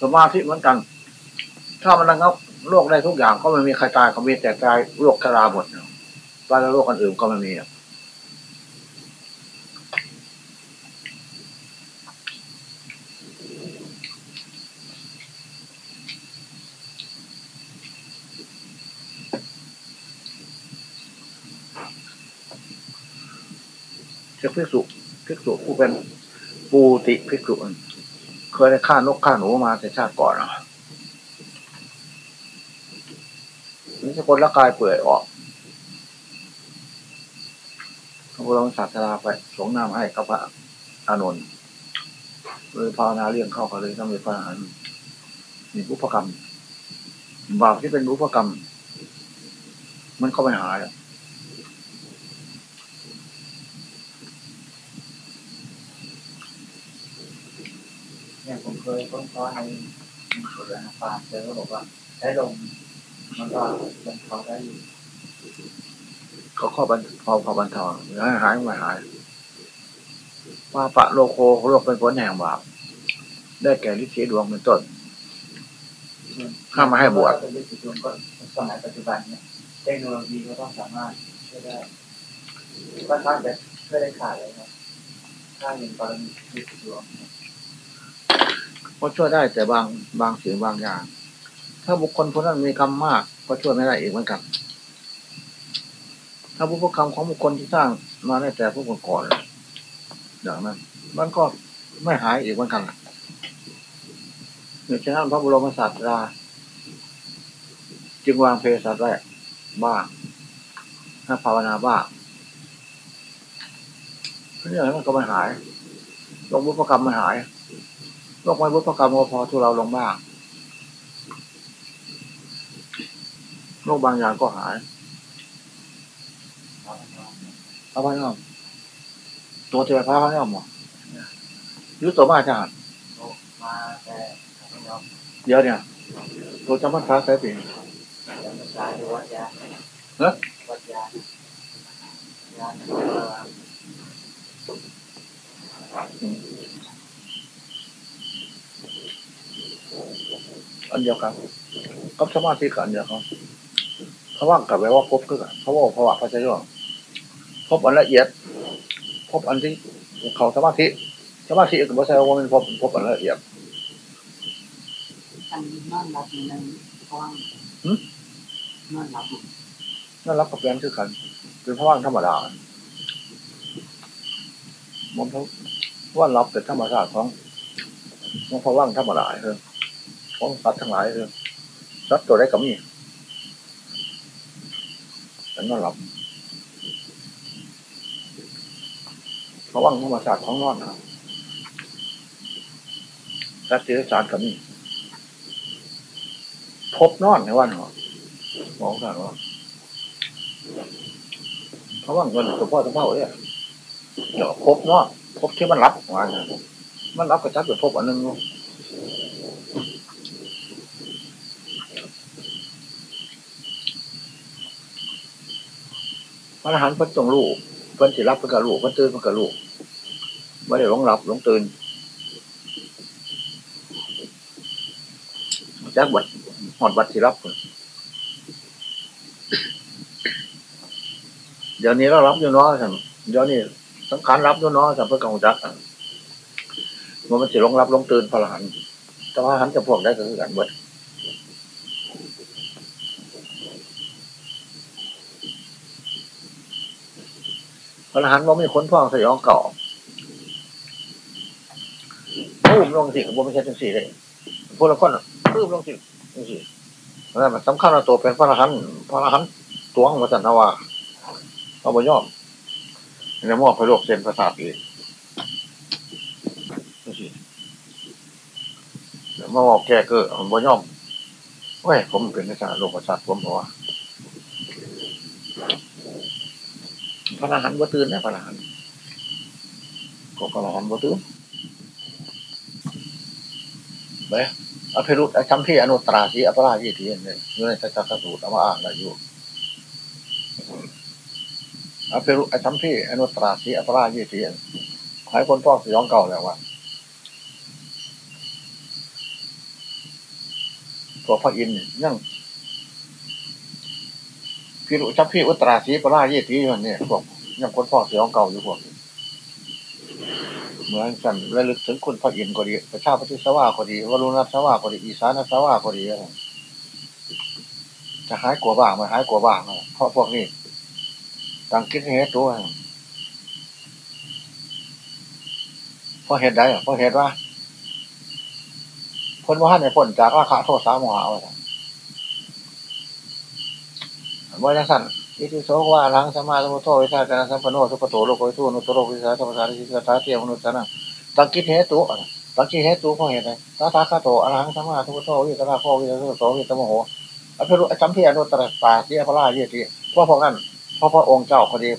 สมาธิเหมือนกัน ถ้ามันระงับโรคได้ทุกอย่าง ก็ไม่มีใครตายเขามีแต่ตายโรคกราหมดตายแล้วโรคอันอื่นก็ไม่มี จะพิสุพิสุผู้เป็นปูติพิสุเคยได้ฆ่านกฆ่าหนูมาแต่ชาติก่อนอะนี่จะคนละกายเปื่อยออกพระบรมศาสดาไปสงน้ำให้กับพระอานนท์เลยภาวนาเลี้ยงเข้าเขาเลยต้องมีพระอรหันมีบุพกรรมบาปที่เป็นบุพกรรม มันก็ไม่หาย เนี่ยผมเคยค้นคว้าในสุรนาปาเจอเขาบอกว่าใช้ลมมันก็บรรเทาได้อยู่เขาข้อบันพอพอบรรเทาหายหายไม่หายว่าปะโลโคโลกเป็นผลแห่งบาปได้แก่ลิเทดวงเป็นต้นห้ามมาให้บวชเป็นฤทธิ์ดวงก็สมัยปัจจุบันเนี่ยเทคโนโลยีก็ต้องสามารถช่วยได้ก็ท่านจะช่วยได้ขาดเลยครับถ้าอย่างกรณีฤทธิ์ดวง ก็ช่วยได้แต่บางบางสิ่งบางอย่าง ถ้าบุคคลคนนั้นมีกรรมมาก ก็ช่วยไม่ได้อีกเหมือนกัน ถ้าบุพกรรมของบุคคลที่สร้างมาได้แต่พวกก่อนอย่างนั้นมันก็ไม่หายอีกเหมือนกันเนี่ยฉะนั้นพระบรมศาสดาจึงวางเพศสัตว์ไว้บ้างให้ภาวนาบ้างเนี่ยมันก็ไม่หายโรคบุพกรรมไม่หาย โรคไม่บุพกรรมก็พอทุเราลงบ้างโรคบางอย่างก็หายพระพยอมตัวเทวพระพยอมหรอยุตัวมาจารย์เดี๋ยวเนี่ย ตัวจำพรรษาใส่ปีเนอะ วัดยา ยาเอ่ออันเดียวกันกับสมาธิกันอันเดียวกันเขาว่างกับไว้ว่าพบก็กันเขาว่าภาวะพระเจ้าพบอันละเอียด พบอันที่เขาสมาธิสมาธิก็ไม่ใช่ว่ามันพบพบอันละเอียดอันนอนรับในห้องหึนอนรับนั่นรับกับแฟนคือกันเป็นพระว่างธรรมดามันเพราะว่ารับเป็นธรรมชาติของของพระว่างธรรมดาเออ ของสัตว์ทั้งหลายเออสัตว์ตัวใดก็มีแต่นั่นรับพระว่างธรรมชาสติของนอนนะสัตว์เดรัจฉานก็มีพบนอนในวันหรอมองกันว่าเพราะว่าเงินตัวพ่อตัวเม่าเนี่ยเดี๋ยวพบนาะพบที่มันรับงมันมันรับกระชับอยู่พบอันนึงเนาะ พระอรหันต์เพิ่นต้องรู้เพิ่นสิรับเพิ่นก็รู้เพิ่นตื่นเพิ่นก็รู้ไม่ได้หลงหลับหลงตื่นจากบัดหอดบัดสิรับเดี๋ยวนี้เรารับอยู่น้อสันเดี๋ยวนี้สังขารรับอยู่น้อสันเพื่อกำจัดอะมันมันสิลงรับลงตื่นพระอรหันต์แต่ว่าหันจะพวกได้ก็คือกันเบิดพระ อรหันต์ว่ามีคนพ่องสยองเก่าปุ้มลงสิกับไม่ใช่จังสี่เลยพวกละคนปุ้มลงสิจังสี่นั่นมันสำคัญว่าตัวเป็นพระอรหันต์พระอรหันต์ตวงมาสันนะว่าเอาบุญยอมในมอบไปโรคเส้นประสาทเลยนี่สิเดี๋ยวมาบอกแกเกิดเอาบยอมเว้ยผมเป็นนักษาโรคประสาทผมบอกว่า พระอรหันต์บ่ตื่นนะพระอรหันต์ก็พระอรหันต์บ่ตื่นเบ้อภิรุตไอ้คำที่อนุตราสีอัปราชีทีเนี่ยอยู่ในสัจจสูตรเอามาอ่านได้อยู่อภิรุไอ้ทำที่อนุตราสีอัปรายี่ทีหายคนพ่อสยองเก่าแล้วว่าตัวพระอินทร์ยัง พิรุชัพพี่อุตราสีปรายี่ทีมันเนี่ยพวกยังคนพ่อเสียองเก่าอยู่พวกเหมือนกันระลึกถึงคุณพระอินทร์ก็ดีพระชาพระทิสวาก็ดีวรุณสวาก็ดีอีสานสวาก็ดีอะไรจะหายกลัวบ้างไหมหายกลัวบ้างเพราะพวกนี้ต่างคิดเหตุตัวเพราะเหตุใดเพราะเหตุว่าพ้นว่าในพ้นจากราคาโทษสามหวา ว่าจังสันอิทิโสว่าลังสมาสมุทโธวิชาจารสัมปโนสุปโตโลกวิทูนุตโรวิชาธรรมสารทิสตาเทียมนุษย์นะตังกิเหตุตังกิเหตุเพราะเหตุใดตาตาคาโตอรังสมาสมุทโธวิตราโควิตาโสวิตมโหอภิรุจำเพียนุตรตาเทียพระราเยติว่าพวกนั้นเพราะพระองค์เจ้าคนดี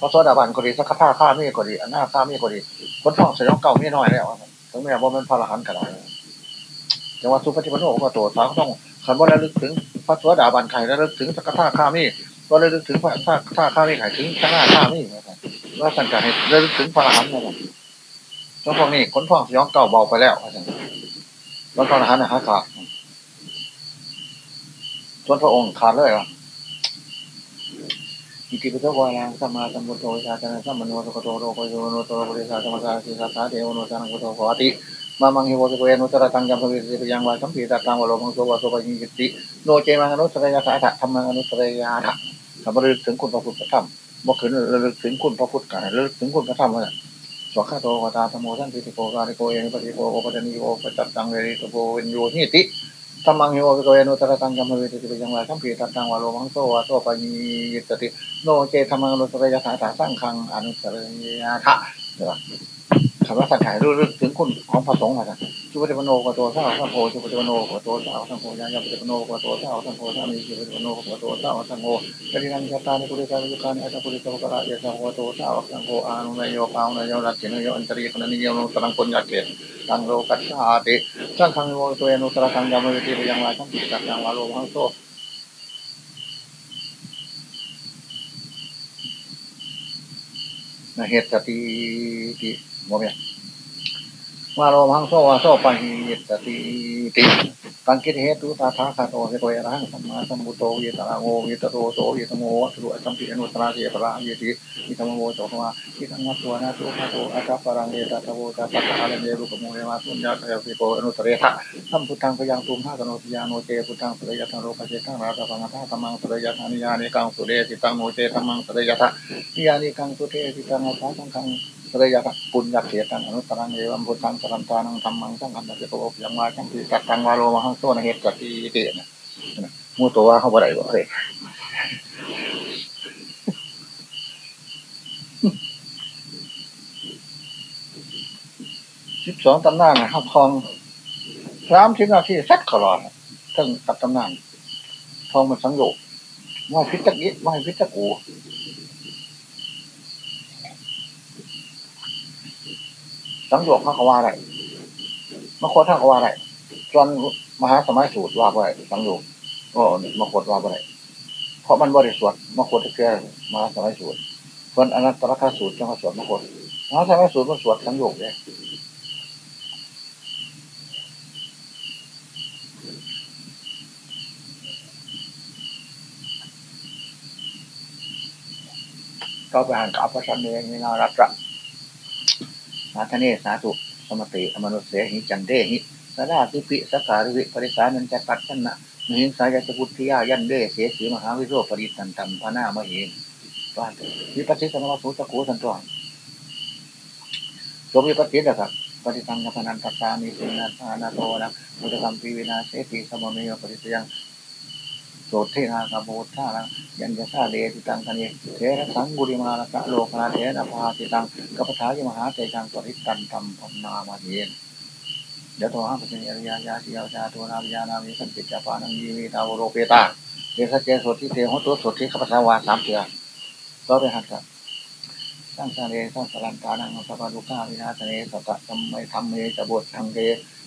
พระโสดาบันคนดีสักข้าข้ามีคนดีอันหน้าข้ามีคนดีคนท้องสยองเก่ามีน้อยแล้วถึงแม้ว่ามันพระอรหันต์กันแล้ จังวัดสุปฏิปโนก็ตัวสาวต้องขันว่าระลึกถึงพระสวสดาบันไข่ระลึกถึงสกข้าข้ามีก็ระลึกถึงพระท่าท่าข้ามีไข่ถึงสักข้าข้ามีว่าสังกัดให้ระลึกถึงพระอรหันต์นะครับแล้วพวกนี้คนท้องสยองเก่าเบาไปแล้วแล้วพระอรหันต์นะฮะขาดส่วนพระองค์ขาดเลยอะอิติปิโสวายังสัมมาสัมพุทโธชาตินะสัมมโนสุขโตโลกโยโนโตบริษัทธรรมสารสิสัทธาเทวโนสานังกุโตโหติ มามังฮิวสุเวนุตระตังยัมภวิสิปยังวาสัมพีตตังวโลมังโสวะโสปยิงิติโนเจมังอนุสรยาสาถะธรรมังอนุสรยาถะถ้าบริถึงคุณพระพุทธธรรมบ่ขึ้นระลึกถึงคุณพระพุทธกันระลึกถึงคุณพระธรรมว่าสวขาโตวตาธโมสันติโกกาลิโกเอนิปติโกโอปตนิโกปจัตตังเวริโตโกวินโยนิติธรรมังฮิโวสุเวนุตระตังยัมภวิสิปยังวาสัมพีตตังวโลมังโสวะโสปยิงิติโนเจธรรมังอนุสรยาสาถะสังฆังอนุสรยาถะเดี๋ยว คำว่าสังขารรู้ถึงคุณของพระสงฆ์นะจุปฏิปโนกัตัวเท่าทั้งโพจุปฏิปโนกัตัวเท่าทั้งโพยายาปฏิปโนกัตัวเท่าทั้งโพสามีจุปฏิปโนกัตัวเท่าทั้งโพปฏินังชะตานิปุริสาวิการอัตปุริสภกระยะสังโฆตัวเท่าทั้งโพอานุนายโยปาวนายโยรัตถินโยอันตริยคนนิยมตรังคนยาเกตตังโลกัสสาติสังฆังโยตัวเอนุสระทังยามวิติปยังวาทั้งปิตังวาโลมังโซนะเหตุสติติ โมเมียวาโลมังโซวาโซปะหิตติติตังกิดเหตุตาทาคาโตเสโตยรังสัมมาสัมพุโตเยตระโงเยตโตโตเยตโมวัตถุสัมปิอนุตระเยตระเยติมิธรรมโมโตมาทิทังมัตวนาตุคาโตอาจาปรังเยตตะโวตาปัตาเลเนรุกโมเยมาสุญญาเทวสิโกอนุตระทะสัมพุทธังพยังตุมหะกโนติยาโนเจพุทธังสริยะทังโลกเจตังราตะพังทะธรรมังสริยะทานิยานิกังสุเรติตังโมเจธรรมังสริยะทะนิยานิกังสุเทติตังอาภาสังฆัง ระยะปุญญาเกตังอนุตรังเอวัมพุทธังสรันตานังธรรมังสังฆังจะโตยังมาจังปีตัดตังวาโลมาหังโซนเหตุกติเตนะมูตัวว่าเขาบ่ได้บ่เลยสิบสองตำนานนะครับทองสามสิบนาทีสักขลอดทั้งตัดตำนานทองมันสังโยกว่าพิจักยิว่าพิจักกู สังโยกพระเขว่าไรมโคท่าเขว่าอะไรจนมหาสมัยสูตรว่าไปสังโยกก็มโคว่าไปเพราะมันบริสุทธิ์มโคตะเกียมหาสมัยสูตรส่วนอนัตตลกสูตรจังหวัดสวดมโคตมหาสมัยสูตรมันสวดสังโยกเลยก็ไปหันกับพระชันเองนี่นารัตระ สาธเนสาธุสมติอมนุเสหิจันเดหิสาราติปิสการิวิปริสานันจะตัดชนะมหิงสายจะพุทธิยายันเดเสสีมหาวิโรปริตันตัมพนามเหงว่าวิปัสสิสนวสุตะกูสันตวงสมวิปัสสินะครับปฏิตังพนันตัสสามีสินาทานาโตนะมุตกรรมปีวินาเสติสมมิโยปริสยัง โสเทนากาโบธาลังยันยชาเดติตังกันเเทระสังบุริมาละกะโลกนาเทนะพาติตังกัปทายมหาเตจังปริตันตัมพนามาเยนเดี๋ยวโทหังปัญญายายาสิยาชาตัวนาวิยานาวิสันติจาปานังยีวีตาวโรเปตาเดชเจสดที่เทหัวตัวสดที่ข้าพเจ้าวาสามเถื่อก็ไปหัดกับสร้างสาเรสร้างสารันตานังสัพพะลุกาวินาสเนสตะธรรมไม่ทำเมจะบททางเด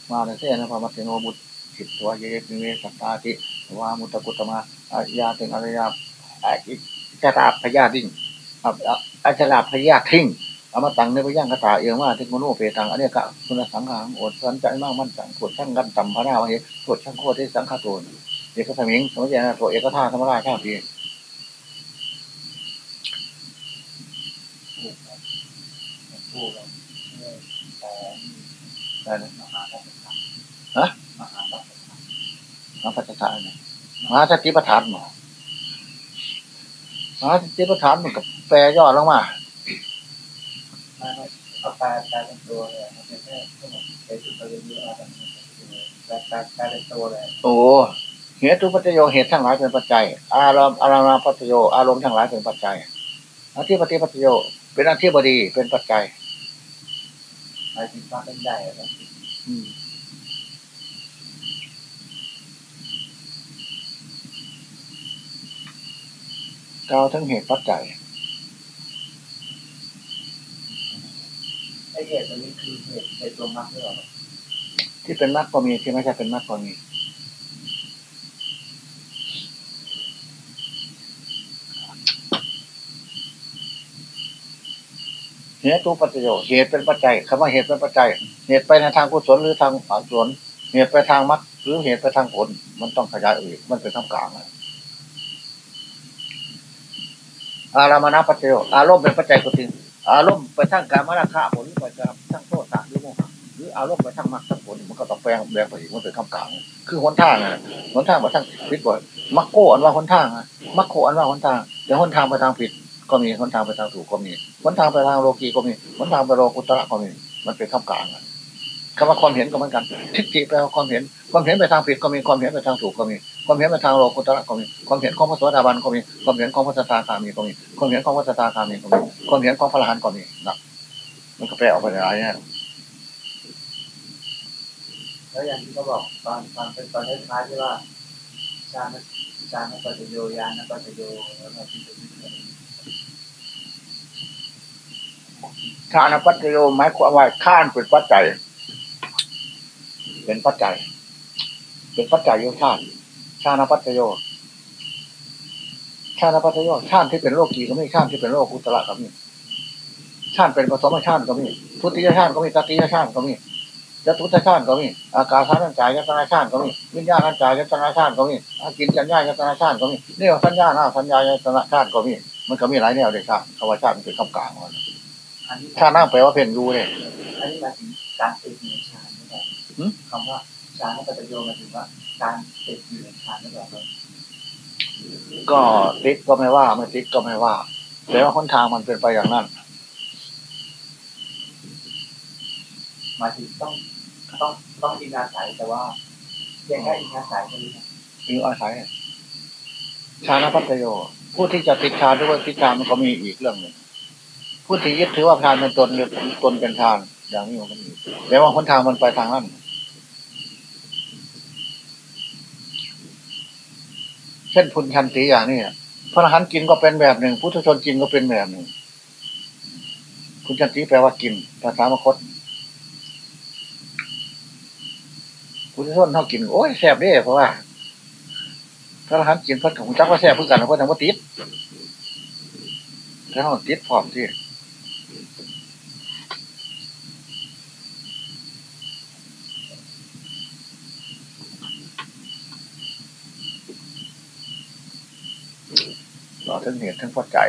มาเสนพระมัตโนบุตรจิตตัวเยกิเมสัตตาติ วามุตตะกุตมะอาญาตึงอริยาอิจาราพยาดิ่งอาจาราพยาทิ้งอามาตังในพย่างกระตาเอียงว่าที่มโนเปตังอันนี้ก็คุณสังขารอดสันใจมากมั่นจังปวดช่างกันต่ำพระนาวันนี้ปวดช่างโคตรที่สังขาตัวเอกสมิงสมัยนั้นตัวเอกท่าธรรมราชาพีฮะ มาปัจจัยเนี่ยมาสติปัฏฐานมามาสติปัฏฐานมันกับแปรย่อลงมาเอาแปลแปลเป็นตัวเลยไม่ใช่แค่แค่หมดเหตุปัจจัยอะไรแปลแปลแปลเป็นตัวเลยโอ้เหตุปัจจโยเหตุทั้งหลายเป็นปัจจัย อารมณ์อารมณ์ปัจจโยอารมณ์ทั้งหลายเป็นปัจจัยอธิปฏิปัจจโยเป็นอธิบดีเป็นปัจจัยหมายถึงความเป็นใหญ่นะอืม กล่าวทั้งเหตุปัจจัยไอเหตุตัวนี้คือเหตุเหตุตัวมรรคหรือเปล่าที่เป็นมรรคก็มีที่ไม่ใช่เป็นมรรคก็มีเหตุปัจจโยเหตุเป็นปัจจัยคำว่าเหตุเป็นปัจจัย เหตุไปในทางกุศลหรือทางอกุศลเหตุไปทางมรรคหรือเหตุไปทางผล มันต้องขยายออกมันเป็นคำกลางอะ อารามณปัจจโยอารมณ์เป็นปัจจัยก็จริงอารมณ์ไปทางการมราคะผลไปทางโทษตะหรือโมหะหรืออารมณ์ไปทางมรรคทางผลมันก็ต้องแปลงแปลงไปอีกมันเป็นคำกลางคือหนทางอะหนทางไปทางผิดบ่อยมักโกอันว่าหนทางอะมักโคอันว่าหนทางแต่หนทางไปทางผิดก็มีหนทางไปทางถูกก็มีหนทางไปทางโลกีก็มีหนทางไปโลกุตระก็มี มันเป็นคำกลางอะ คำว่าความเห็นก็เหมือนกัน ทิฏฐิแปลว่าความเห็น ความเห็นไปทางผิดก็มี ความเห็นไปทางถูกก็มี ความเห็นไปทางโลกุตระก็มี ความเห็นของพระโสดาบันก็มี ความเห็นของพระสตาคามีก็มี ความเห็นของพระสตาคามีก็มี ความเห็นของพระอรหันต์ก็มีนะมันก็แปลออกไปหลายเนี่ยแล้วอย่างที่เขาบอกตอนตอนเป็นตอนท้ายๆที่ว่าฌานฌานปัจจโยญาณปัจจโยแล้วก็ที่จะมีทานปัจจโยหมายความว่าข้านเป็นปัจจัย เป็นปัจจัย เป็นปัจจัยโยชาติชาณปัจจโยชาณปัจจโยชาติที่เป็นโลกีก็มีชาติที่เป็นโลกุตระก็มีชาติเป็นผสมชาติก็มีทุติยชาติก็มีตติยชาติก็มีจตุตชาติก็มี อากาศทันจายยตนาชาติก็มีวิญญาณทันจายยตนาชาติก็มีอากินจัญญายตนาชาติก็มีเนี่ยสัญญาหน้าสัญญายตนาชาติก็มี มันก็มีหลายแนวเลยชาติคำว่าชาติมันเป็นคำกลางมันอันนี้ชาตินั่งแปลว่าเพ่นรู้เลยอันนี้หมายถึงการติด อยู่ในฌานนี่แหละหืมคำว่าฌานปัจจโยหมายถึงว่า การติดอยู่ในฌานนี่แหละครับก็ติดก็ไม่ว่าไม่ติดก็ไม่ว่า แต่ว่าหนทางมันเป็นไปอย่างนั้นหมายถึงต้องต้องต้องอิงอาศัยแต่ว่าเพียงแค่อิงอาศัยเท่านี้นะมีอาศัยชาณพัตโยผู้ที่จะติดฌานด้วยติดฌานมันก็มีอีกเรื่องหนึ่งผู้ที่ยึดถือว่าฌานเป็นตนหรือตนเป็นฌานอย่างนี้มันก็มีแต่ว่าหนทางมันไปทางนั้น เช่นพุนชันติอย่างนี้พระอรหันต์กินก็เป็นแบบหนึ่ง พุทธชนกินก็เป็นแบบหนึ่งพุนชันติแปลว่ากิน ภาษามคตพุทธชนเท่ากิน โอ้ยแซ่บเด้เพราะว่าพระอรหันต์กินพระของจักว่าแซ่บเพื่อกันเพราะทำว่าติดแล้วติดพร้อมที่ เราทั้งเหตุทั้งปัจจัย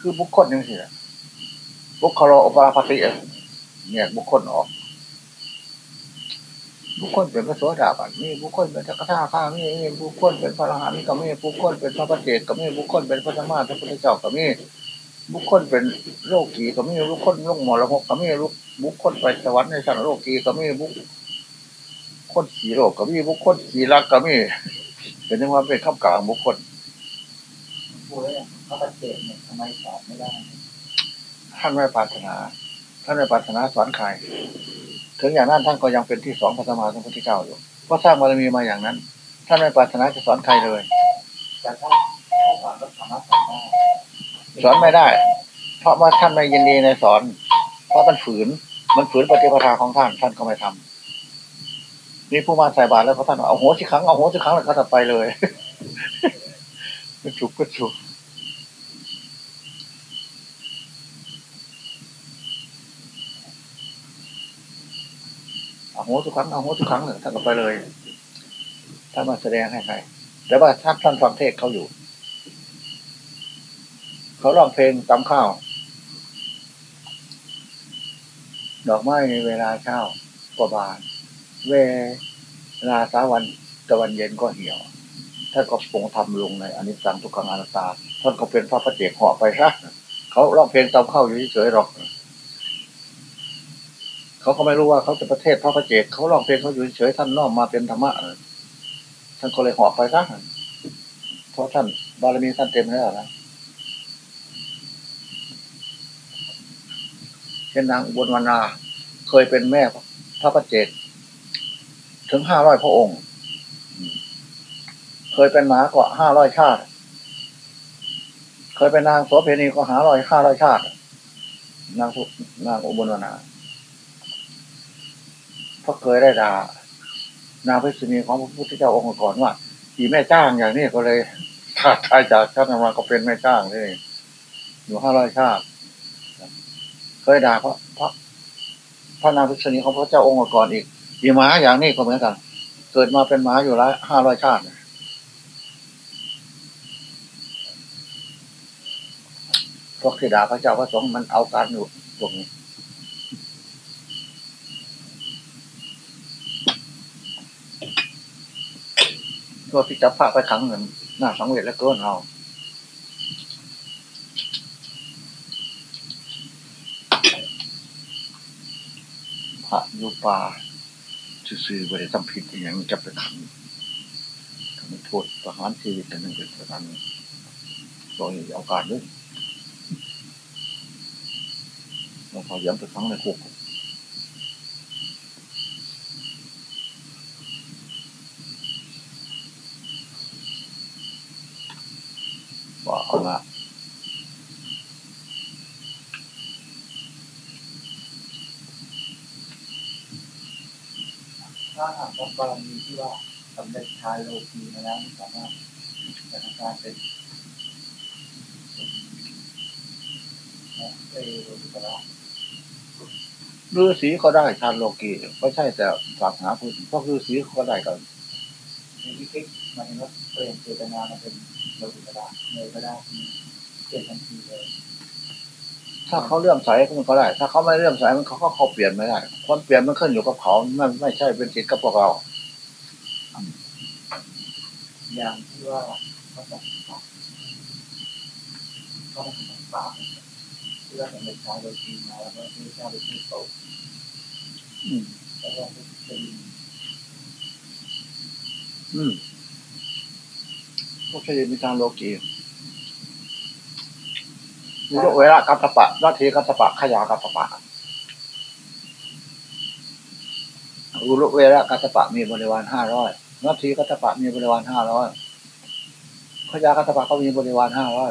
คือบุคคลนี่สิบุคคลโอปราปฏิเนี่ยบุคคลออก บุคคลเป็นพระโสดาบันมีบุคคลเป็นจักรท่าข้ามีมีบุคคลเป็นพระอรหันต์ก็มีบุคคลเป็นพระปฏิเจกก็มีบุคคลเป็นพระธรรมาพระพุทธเจ้าก็มีบุคคลเป็นโลกีก็มีบุคคลโลงหมอระหกก็มีบุคคลไปสวรรค์ในชั้นโลกีก็มีบุคคลขี่โลกก็มีบุคคลขี่รักก็มี เป็นยังว่าเป็นข้ามกลางบุคคลพูดแล้วเนี่ยเขาปฏิเสธเนี่ยทำไมสอนไม่ได้ ท่านไม่ปรารถนา ท่านไม่ปรารถนาสอนใครถึงอย่างนั้นท่านก็ยังเป็นที่สองพระสัมมาสัมพุทธเจ้าอยู่เพราะสร้างบารมีมาอย่างนั้น ท่านไม่ปรารถนาจะสอนใครเลยแต่ถ้าสอนก็สามารถสอนได้สอนไม่ได้ เพราะว่าท่านไม่ยินดีในสอน เพราะมันฝืน มันฝืนปฏิปทาของท่าน ท่านก็ไม่ทำ นี่ผู้มาใส่บาตรแล้วเขาท่านเอาหัวสิครั้งเอาหัวสิครั้งแล้วก็ตัดไปเลยก็ฉุกก็ฉุกเอาหัวทุกครั้งเอาหัวทุกครั้งเลยท่านก็ไปเลยท่านมาแสดงให้ใครแต่ว่าท่านท่านฟังเทศเขาอยู่ เขาร้องเพลงตำข้าว ดอกไม้ในเวลาเช้าก็บาน เวลาสาวันตะวันเย็นก็เหี่ยวท่านก็ปรงทำลงในอนิจจังทุกขังอนัตตาท่านก็เป็นพระประเจกหาะไปซะเขาร้องเพลงตามเข้าอยู่เฉยๆหรอกเขาก็ไม่รู้ว่าเขาจะประเทศพระประเจกเขาร้องเพลงเขาอยู่เฉยๆท่านน้อมมาเป็นธรรมะท่านก็เลยหอบไปซะเพราะท่านบารมีท่านเต็มแล้วนะเช่นนางอุบลวรรณาเคยเป็นแม่พระประเจก ถึงห้าร้อยพระองค์ เคยเป็นหมาก็ห้าร้อยชาติ เคยเป็นนางโสเพณีก็หาร้อยห้าร้อยชาติ นางนางอุบลวรรณาเพราะเคยได้ด่านางพิษณีของพระพุทธเจ้าองค์ก่อนว่าอีแม่จ้างอย่างนี้ก็เลยถ้าทายจากชาติมาก็เป็นแม่จ้างนี่อยู่ห้าร้อยชาติเคยด่าเพราะพระพระนางพิษณีของพระเจ้าองค์ก่อนอีก อีหมาอย่างนี้ก็เหมือนกัน เกิดมาเป็นหมาอยู่ละห้าร้อยชาติพวกที่ด่าพระเจ้าพระสงฆ์มันเอาการอยู่พวกนี้ตัวที่จับพระไปขังเงินหน้าสังเวชและเกินเราพระอยูป่า ซื่อๆบริทำผิดอย่างจะไปขังทำให้โทษประหารชีวิตกันหนึ่งเป็นประการโดยเอาการด้วยเราพอย้ำไปครั้งในคุกว่าเอาละ ถ้าหากว่ากรณีที่ว่าสำเร็จชายโลกีมาแล้วสามารถจะทำการเป็นเอโลกุตระฤาษีก็ได้ชาโลกีไม่ใช่แต่ศาสนาพุทธเพราะฤาษีก็ได้กันในที่คิดมายถึงว่าเปลี่ยนเจตนามาเป็นโลกุตระเลยก็ได้เปลี่ยนทันทีเลย ถ้าเขาเลื่อมใสมันก็ได้ ถ้าเขาไม่เลื่อมใสมันเขาก็เขาเปลี่ยนไม่ได้ความเปลี่ยนมันขึ้นอยู่กับเขาไม่ไม่ใช่เป็นสิทธิ์กับพวกเรา อย่างที่ว่าเขาต้องปรับก็ต้องปรับที่ว่าสำเร็จชายโลกีมาแล้วก็ที่เจ้าไปที่โตอืมแล้วก็เป็นอืมพวกชายมีทางโลกี มีเวลากัตตปะนาทีกัตตปะขยากัตตปะอุรุเวลากัตตปะมีบริวารห้าร้อยนาทีกัตตปะมีบริวารห้าร้อยขยากัตตปะก็มีบริวารห้าร้อย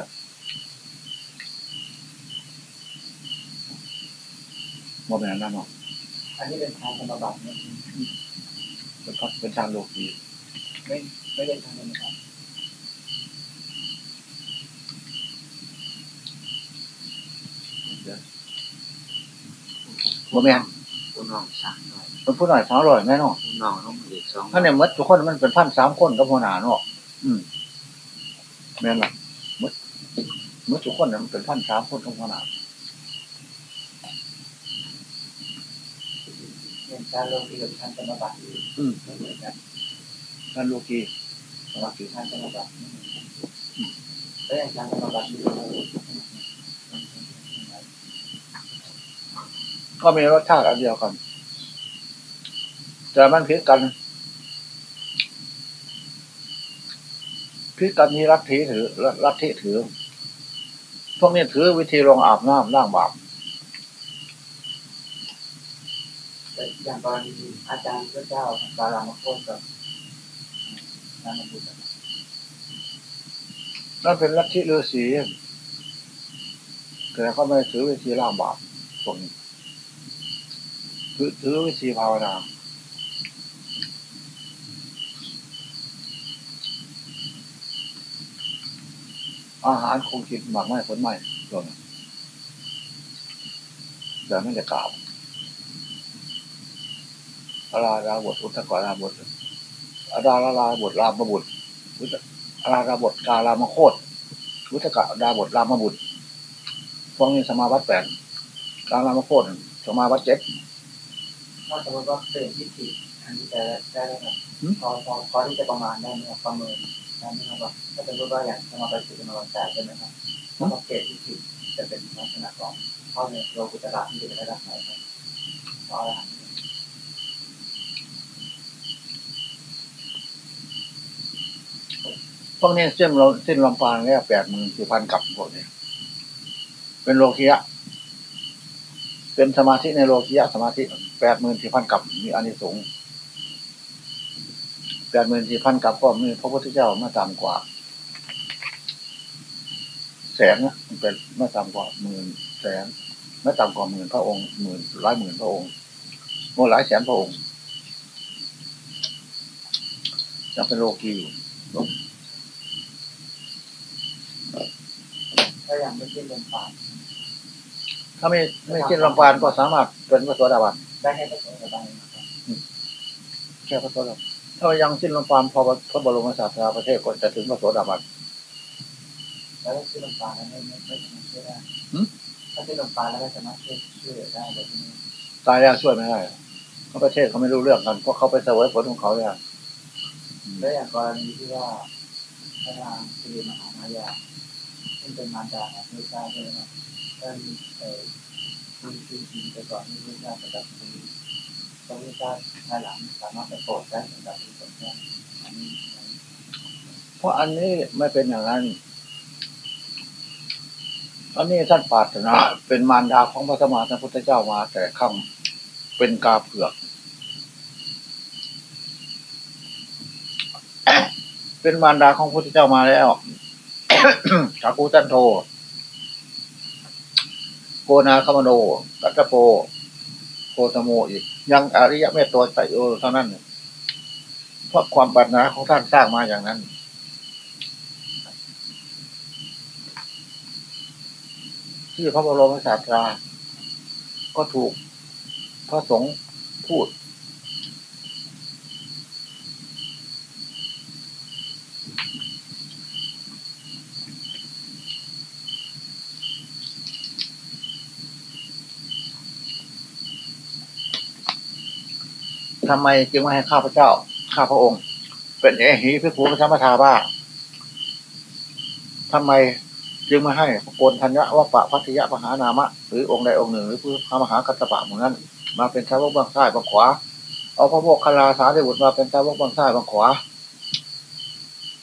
โมเป็นอันนั้นหรอกอันนี้เป็นทางธรรมบัตรนะเป็นพักเป็นทางโลกีไม่ไม่ได้ทางธรรมบัตร โมแมนคุณน้องสามหน่อยเป็นผู้หน่อยสาวร้อยแน่นอนคุณน้องต้องเด็กสองถ้าเนี่ยมัดทุกคนมันเป็นพันสามคนกับหัวหน้าเนาะอืมแม่นล่ะมัดมัดทุกคนเนี่ยมันเป็นพันสามคนกับหัวหน้าเป็นการลงที่กับทางธรรมบัตรอืมไม่เหมือนกันท่านโลกีสำหรับทางธรรมบัตรแต่ทางธรรมบัตรมี ก็มีรสชาติอันเดียวกัน แต่มันพิษกันพิษกันนี้รัทธิถือรัทธิถือ พวกนี้ถือวิธีลงอาบน้ำล้างบาปอย่างกรณีอาจารย์พระเจ้าบาลามโคตกับนามบุตรนั่นเป็นลัทธิฤาษีแต่เขาไม่ถือวิธีล้างบาปพวกนี้ ถือถือวิธีภาวนาอาหารคงกินหมากไม้ผลไม้ส่วนนั้นแต่ไม่ได้กล่าวอาราดาบทอุตตกราบทอาราลาลาบทรามบุตรอุตอาราดาบทกาลามโคตรอุตตกดาบทรามบุตรพวกนี้สมาวัตแปดกาลามโคตรสมาวัตเจ็ด ถ้าสมมติว่าเป็นที่ผิดอันนี้จะได้ไหมครับพอพอพอที่จะประมาณได้ไหมครับประเมินได้ไหมครับว่าถ้าสมมติว่าอย่างสมาไปสู่สมาวัตแปดใช่ไหมครับถ้าเกรดที่ผิดจะเป็นเข้าในโลกุตระที่จะได้รับไหนครับเพราะอะไรพวกนี้เส้นเราเส้นลำปางเนี่ยแปดหมื่นสี่พันกับพวกนี้เป็นโลกียะเป็นสมาธิในโลกียะสมาธิ แปดหมื่นสี่พันกับมีอานิสงส์แปดหมื่นสี่พันกับก็มีพระพุทธเจ้ามาต่ำกว่า แสนนะมันเป็นไม่ต่ำกว่าหมื่นแสนไม่ต่ำกว่าหมื่นพระองค์หมื่นหลายหมื่นพระองค์โมหลายแสนพระองค์ยังเป็นโลกีอยู่ถ้ายังไม่ขึ้นลมปานถ้าไม่ไม่กินลำปานก็สามารถเป็นพระโสดาบัน ได้ให้พระสงฆ์ได้นะครับแค่พระโสดาบันถ้ายังสิ้นลำปานพอพระบรมศาสดาประเทศก็จะถึงพระโสดาบันแล้วถ้าขึ้นลมปานแล้วไม่ไม่ไม่สามารถช่วยได้หืมถ้าขึ้นลมปานแล้วไม่สามารถช่วยช่วยเหลือได้เลยที่นี่ตายแล้วช่วยไม่ได้เขาประเทศเขาไม่รู้เรื่องกันเพราะเขาไปเสวยผลของเขาเนี่ยแล้วอย่างกรณีที่ว่าพระนางสิริมหามายาซึ่งเป็นมารดาของพระเจ้าด้วยนะก็มีเอ่อจริงไปก่อนที่พระเจ้าประดับมือพระพุทธเจ้าภายหลังสามารถไปโปรดได้สำหรับที่สมได้อันนี้เพราะอันนี้ไม่เป็นอย่างนั้นอันนี้ท่านปาถนาเป็นมารดาของพระสมมาสัมพุทธเจ้ามา แต่ข้างเป็นกาเผือก เป็นมารดาของพระพุทธเจ้ามาแล้วชากูตันโท โกนาคมโน กัตโปโกตโมอีก ยังอริยะเมตโตไตโอเท่านั้นเพราะความปรารถนาของท่านสร้างมาอย่างนั้น ที่พระบรมศาสดาก็ถูกพระสงฆ์พูด ทำไมจึงไม่ให้ข้าพเจ้า ข้าพระองค์ เป็นเอหีพิภูพระธรรมทาบ้าทำไมจึงไม่ให้โกนธัญญะวะปะพัทยะมหานามะ หรือองค์ใดองค์หนึ่ง หรือพระมหากัตตปะเหมือนนั้น มาเป็นสาวกบางซ้ายบางขวา เอาพระโมกขลาสารีบุตรมาเป็นสาวกบางซ้ายบางขวา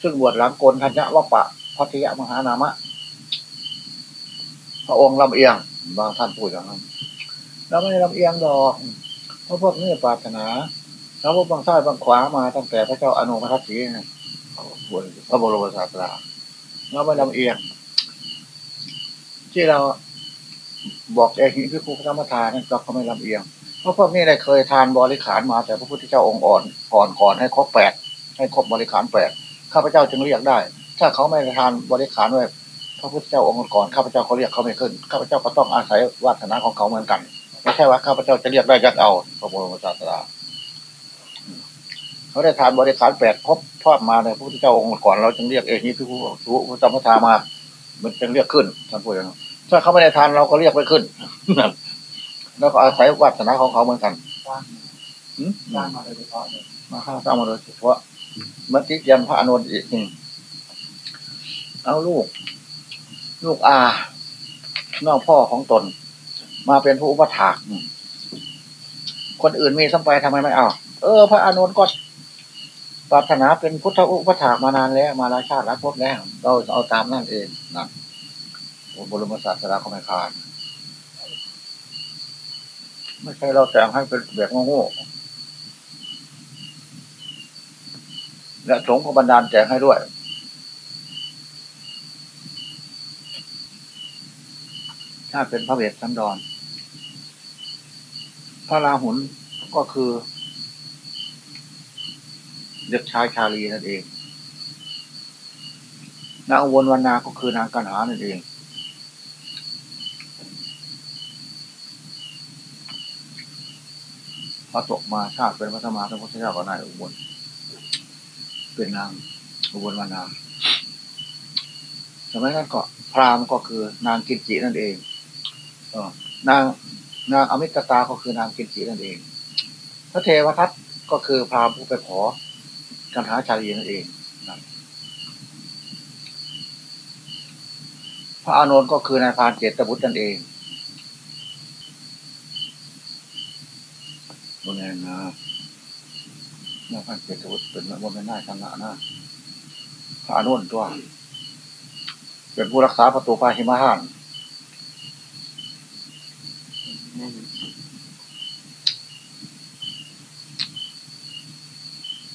ซึ่งบวชหลังโกนธัญญะวะปะพัทยะมหานามะ พระองค์ลำเอียงบางท่านพูดอย่างนั้นเราไม่ได้ลำเอียงดอก ราะพวกนี้ปรารถนาแล้วพวกบางซ้ายบางขวามาตั้งแต่พระเจ้าอนุมาทัศสีนะบนพระบรมศาสดาเราไม่ลำเอียง ที่เราบอกเองที่ครูพระธรรมทานนั่นเราก็ไม่ลำเอียง เพราะพวกนี้ได้เคยทานบริขารมา แต่พระพุทธเจ้าองค์อ่อนก่อนก่อนให้ครบแปดให้ครบบริขารแปดข้าพเจ้าจึงเรียกได้ ถ้าเขาไม่ทานบริขารไว้พระพุทธเจ้าองค์ก่อนข้าพเจ้าเขาเรียกเขาไม่ขึ้นข้าพเจ้าก็ต้องอาศัยวาสนาของเขาเหมือนกัน ไม่ใช่ว่าข้าพเจ้าจะเรียกได้ยักเอาพระบรมศาสดาเขาได้ทานบริขารแปดครบทอดมาในพระพุทธเจ้าองค์ก่อนเราจึงเรียกเองนี้พิคุทุพระจำพระธามา มันจึงเรียกขึ้นท่านพูดอย่างนั้นถ้าเขาไม่ได้ทานเราก็เรียกไม่ขึ้นแล้วก็อาศัยวาสนาของเขาเหมือนกันสร้างมสร้างมาโดยเฉพาะมาข้าสร้างมาโดยเฉพาะมัติยันพระอานนอีกเอาลูก ลูกอา น้องพ่อของตน มาเป็นผู้อุปถากคนอื่นมีสัมไปทำไมไม่เอาเออ พระอานนท์ก็ปรารถนาเป็นพุทธอุปถากมานานแล้ว มาหลาชาติหลายภพแล้ว เราเอาตามนั่นเองนะบรมศาสดาเขาไม่คานไม่ใช่เราแต่งให้เป็นแบบโง่และสงฆ์ก็บันดาลแจงให้ด้วย ถ้าเป็นพระเวทสันดร พระราหุลก็คือ เด็กชายชาลีนั่นเอง นางอุบลวรรณาก็คือนางกันหานั่นเองพอตกมาชาติเป็นพระธรรมาพระพุทธเจ้าก็นายอุบลเป็นนางอุบลวรรณาสมัยนั้นก็พราหมณ์ก็คือนางกินจินั่นเอง เออนาง นางอมิตตาก็คือนางกินจีนั่นเอง พระเทวทัตก็คือพราหมณ์ไปขอกันหาชาลีนั่นเองพระอานนท์ก็คือนายพานเจตบุตรนั่นเองโมเงนะนายพานเจตบุตรเป็นโมเนน่าชนะนะพระอานนท์ตัว เป็นผู้รักษาประตูพระหิมะหัน นั่น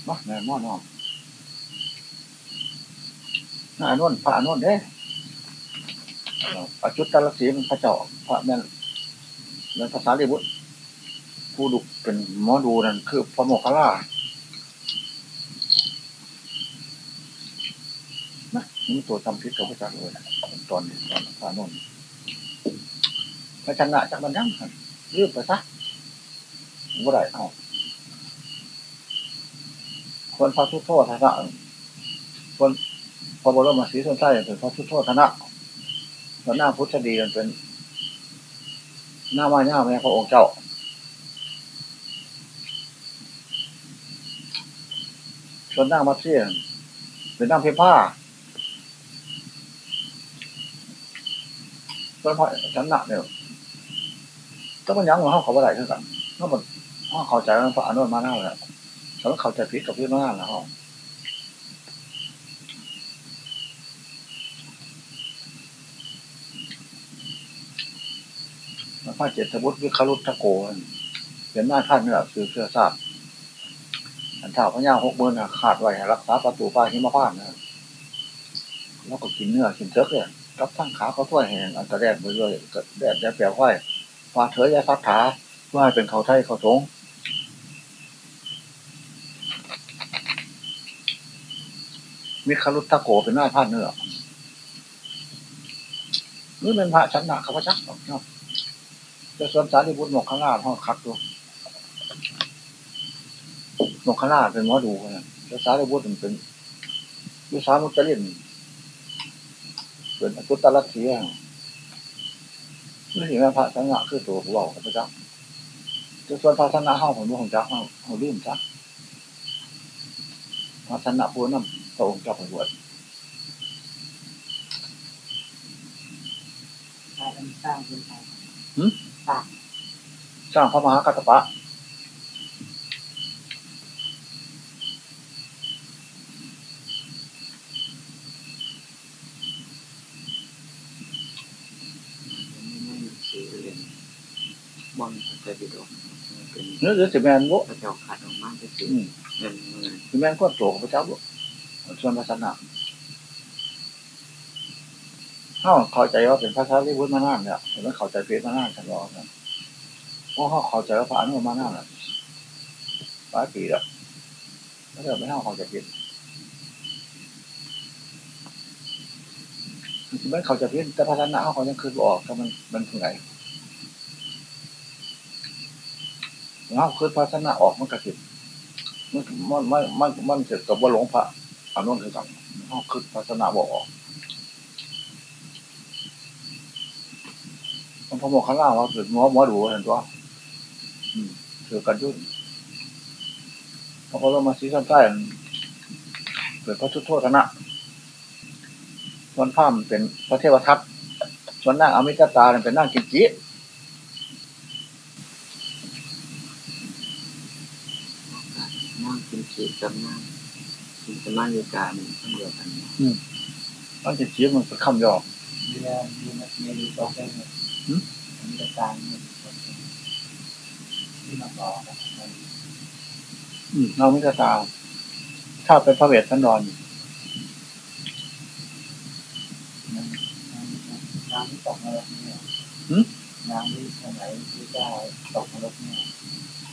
มาแม่นม่อนอมน้าอนุนพระอนุนเด้อาจุตตลสีมันพระเจ้าพระแม่นแม่นภาษาลิบุตรผู้ดุเป็นหมอดูนั่นคือพระโมคคัลลานะนี่ตัวจำพิษกับพระเจ้าเลยนะตอนนี้ตอนพระอนุน ระชนะจากบันยังเลือไปซะว่าไรเอาคนพระทุกโทษทนะคนพระบรมศรีสุนทรเป็นพระทุกโทษทนะแล้วหน้าพุทธดีมันเป็น หน้าว่าหน้าแม่พระองค์เจ้าส่วนหน้ามาเสียนเป็นหน้าเพผ้าส่วนพระชนะเนี่ย ต้องมันยังหัวเขาเขาว่าไรเท่ากันถ้ามันถ้าเข้าใจมันพระอนุนมาหน้าเลยถ้ามันเข้าใจผิดกับพี่มาหน้าแล้วพระเจตบุตรวิครุตทะโกนเป็นหน้าท่านนี่แหละคือเสื้อทราบอันเท่าพระยาหกเบิร์นขาดไว้รักษาประตูป้าหิมพานต์นะแล้วก็กินเนื้อกินเทิกเนี่ยรับทั้งขาเขาถ้วยแห่งอันตะแดดไปเลยก็แดดแดดแปลวไข่ ฟ้าเถยยาซัดขาว่าเป็นเขาไทยเขาสงมิคารุตทะโกเป็นหน้าท่านเนื้อนี่เป็นพระชั้นหนักข้าพเจ้าเนาะจะสวนสารีบุตรหมกขลาดห้องคักดูหมกขลาดเป็นหมอดูนะจะสารีบุตรมันเป็นยุสามุจลินเป็นกุตตลัทธิอะ นี่เห็นไหมพระสังฆะคือตัวผู้บอกพระเจ้าจะส่วนพระสังฆะห้องผมว่าของจ้าห้องเขาลืมจ้าพระสังฆะพูดน้ำพระองค์เจ้าไปบวชสร้างสร้างขึ้นไปสร้างพระมหากัตถปะ ไม่มีชื่อเรียนบ อลพระเจ้าบิดกเป็นเนื้อหรือสิแมนบุพระเจ้าขาดออกมาจะคือเงินเงินสิแมนก็โตของพระเจ้าบุส่วนพระสังฆะเขาเข้าใจว่าเป็นพระสารีบุตรมานานเนี่ยผมไม่เข้าใจเพศมานานฉันบอกนะเพราะเขาเข้าใจว่าพระอนุมานานอะหลายปีแล้วแล้วเดี๋ยวไม่ให้เข้าใจผิดมันไม่เข้าใจผิดแต่พระชนะเขายังคืนบออกถ้ามันมันถึงไหน เขาคืนพระชนะออกมันกระสิบมันมันมันมันมันเสร็จกับว่าหลงพระอนุนคือกันเขาคืนพระชนะบอกออกมันพอหมกข้างล่างว่าเกิดหมอหมอดูเห็นตัวเกิดกันยุ่นพอเขามาซีซั่นใต้เกิดพระทุตโทษนะส่วนพามเป็นพระเทวทัตส่วนนางอมิตตาเป็นนางกินจิ นั่งกินขีดกับนั่งกินสมาธิการต้องเดียวกันนางกินจิมันเป็นคำหย่อเวลามีนักเรียนรู้ตกได้เนี่ยมีการนี่ยที่มาบอกอืมนางอมิตตาถ้าเป็นพระเวทสันดรน้ำที่ตกนรกเนี่ยน้ำที่สมัยที่เจ้ตกนรกเนี่ย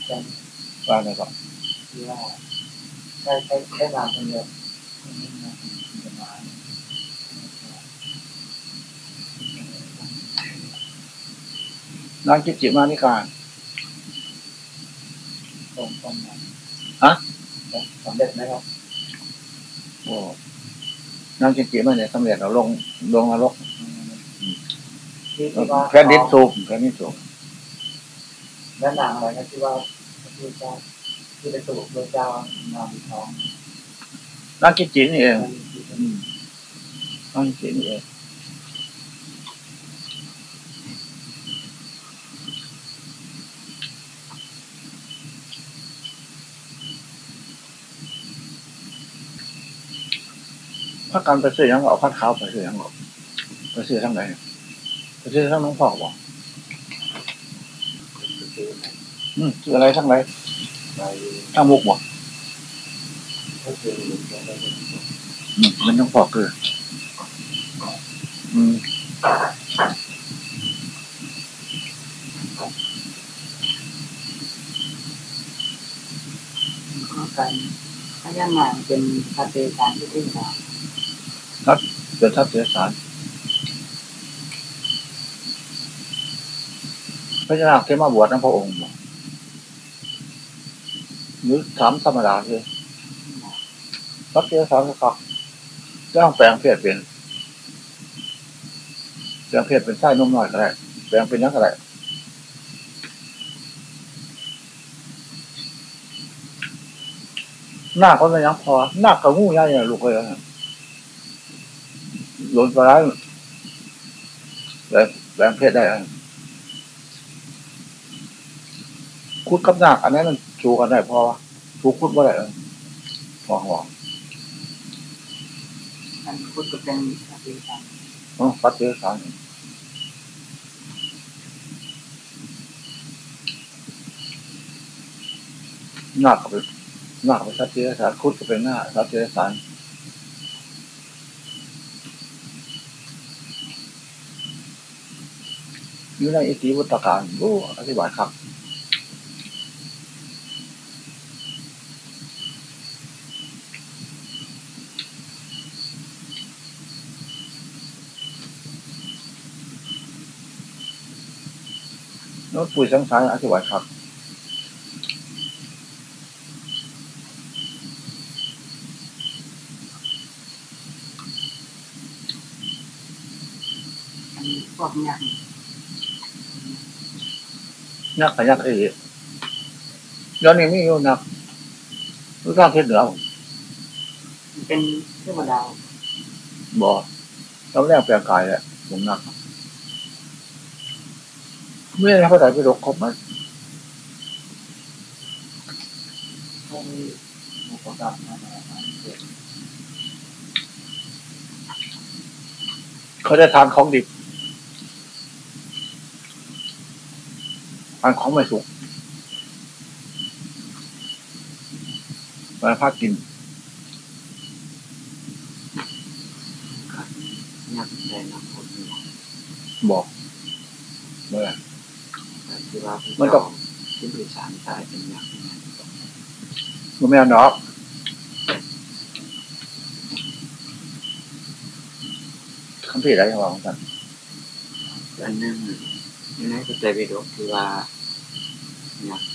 จะว่าอะไงก็ที่ว่า ใช้ใช้ใช้นามคนเดียวไม่มาเป็นหมายนางกินจิมานิการตรงตรงนั้นฮะสำเร็จไหมครับโอ้นางกินจิมาเนี่ยสำเร็จเราลงลงนรกแผ่นดินสูงแผ่นดินสูงและนางอะไรนะที่ว่าที่เจ้า ที่ไปสู่พระเจ้านามิทองนักกิจจีนี่เองนักกิจจีนี่เองพระการไปซื้อยังออกพัะเขาไปซื้อยังออกไปซื้อทั้งไหนไปซื้อทั้งน้องพ่อบอกอืมคืออะไรทั้งไหน ทั้งมุกบอกก็คืออืมมันน้องพ่อคืออืมกันพญานางเป็นพระเตสารที่ที่นาเป็นทัพเสียสารพระเจ้านาคที่มาบวชนั่นพระองค์บอก หรือถามธรรมดาเลยทัพเสียสารก็ครับจ้างแปลงเพศเป็นแปลงเพศเป็นไส้นมน้อยก็ได้แปลงเป็นยังก็ได้หน้าก็ไม่ยังพอหน้ากับงูย่าอย่างลูกเลยหล่นไปแล้วแปลงแปลงเพศได้อะคุดกับหน้าอันนั้นมัน ชูกันได้พอชูคุดว่าได้พอหอมอันพุทธก็เป็นพระเตสารอ๋อปัดเจอสารหน้าก็เป็นหน้าก็เป็นสัตว์เจอสารคุดก็เป็นหน้าสัตว์เจอสารอยู่ในอิติวุตการโอ้อธิบายครับ โน้ตปุ๋ยสังสารอธิบายครับอันพวกยักษ์นักขยักเอ๋ย้อนนี้ไม่อยู่นักรู้สร้างเทศเหนือเป็นเทวดาบ่เราแรกแปลงกายแหละผมนัก เมื่อพระไตรปิฎกครบไหมเขาบุปการมาแล้วเขาได้ทานของดิบทานของไม่สุกมาพักกิน ยักษ์ได้นักพุทธ บอกเมื่อ ที่ว่า มันก็ที่บริสารตายเป็นยักษ์มันไม่เอาดอกคำพี่อะไรของเราของกันอันนึงอยู่ในพระไตรปิฎกที่ว่ายักษ์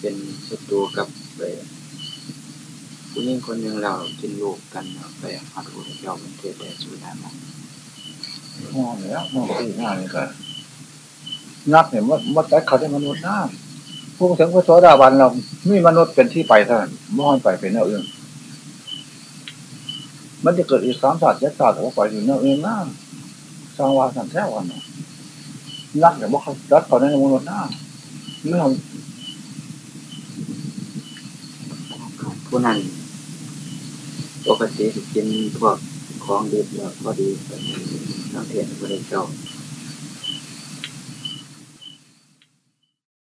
เป็นศัตรูกับเอ่อผู้หญิงคนหนึ่งเรากินลูกกันเอาไปเอาลูกเจ้าเป็นเทศได้สุดามันห้องเนี่ยห้องที่หน้านี่ก็ นักเนี่ยว่าว่าแต่เขาได้มนุษย์น้าพูดถึงพระโสดาบันเรามีมนุษย์เป็นที่ไปเท่านั้นมอนไปเป็นแนวอื่นมันจะเกิดอีกสามศาสตร์เจ็ดศาสตร์แต่ว่าไปอยู่แนวอื่นน้าสร้างวาสันแท้วันเนาะนักเนี่ยว่าเขาดัดเขาในมนุษย์น้าเรื่องผู้นั้นปกติสิกินพวกของดีแล้วพอดีแบบนี้นักเทศน์พระเจ้า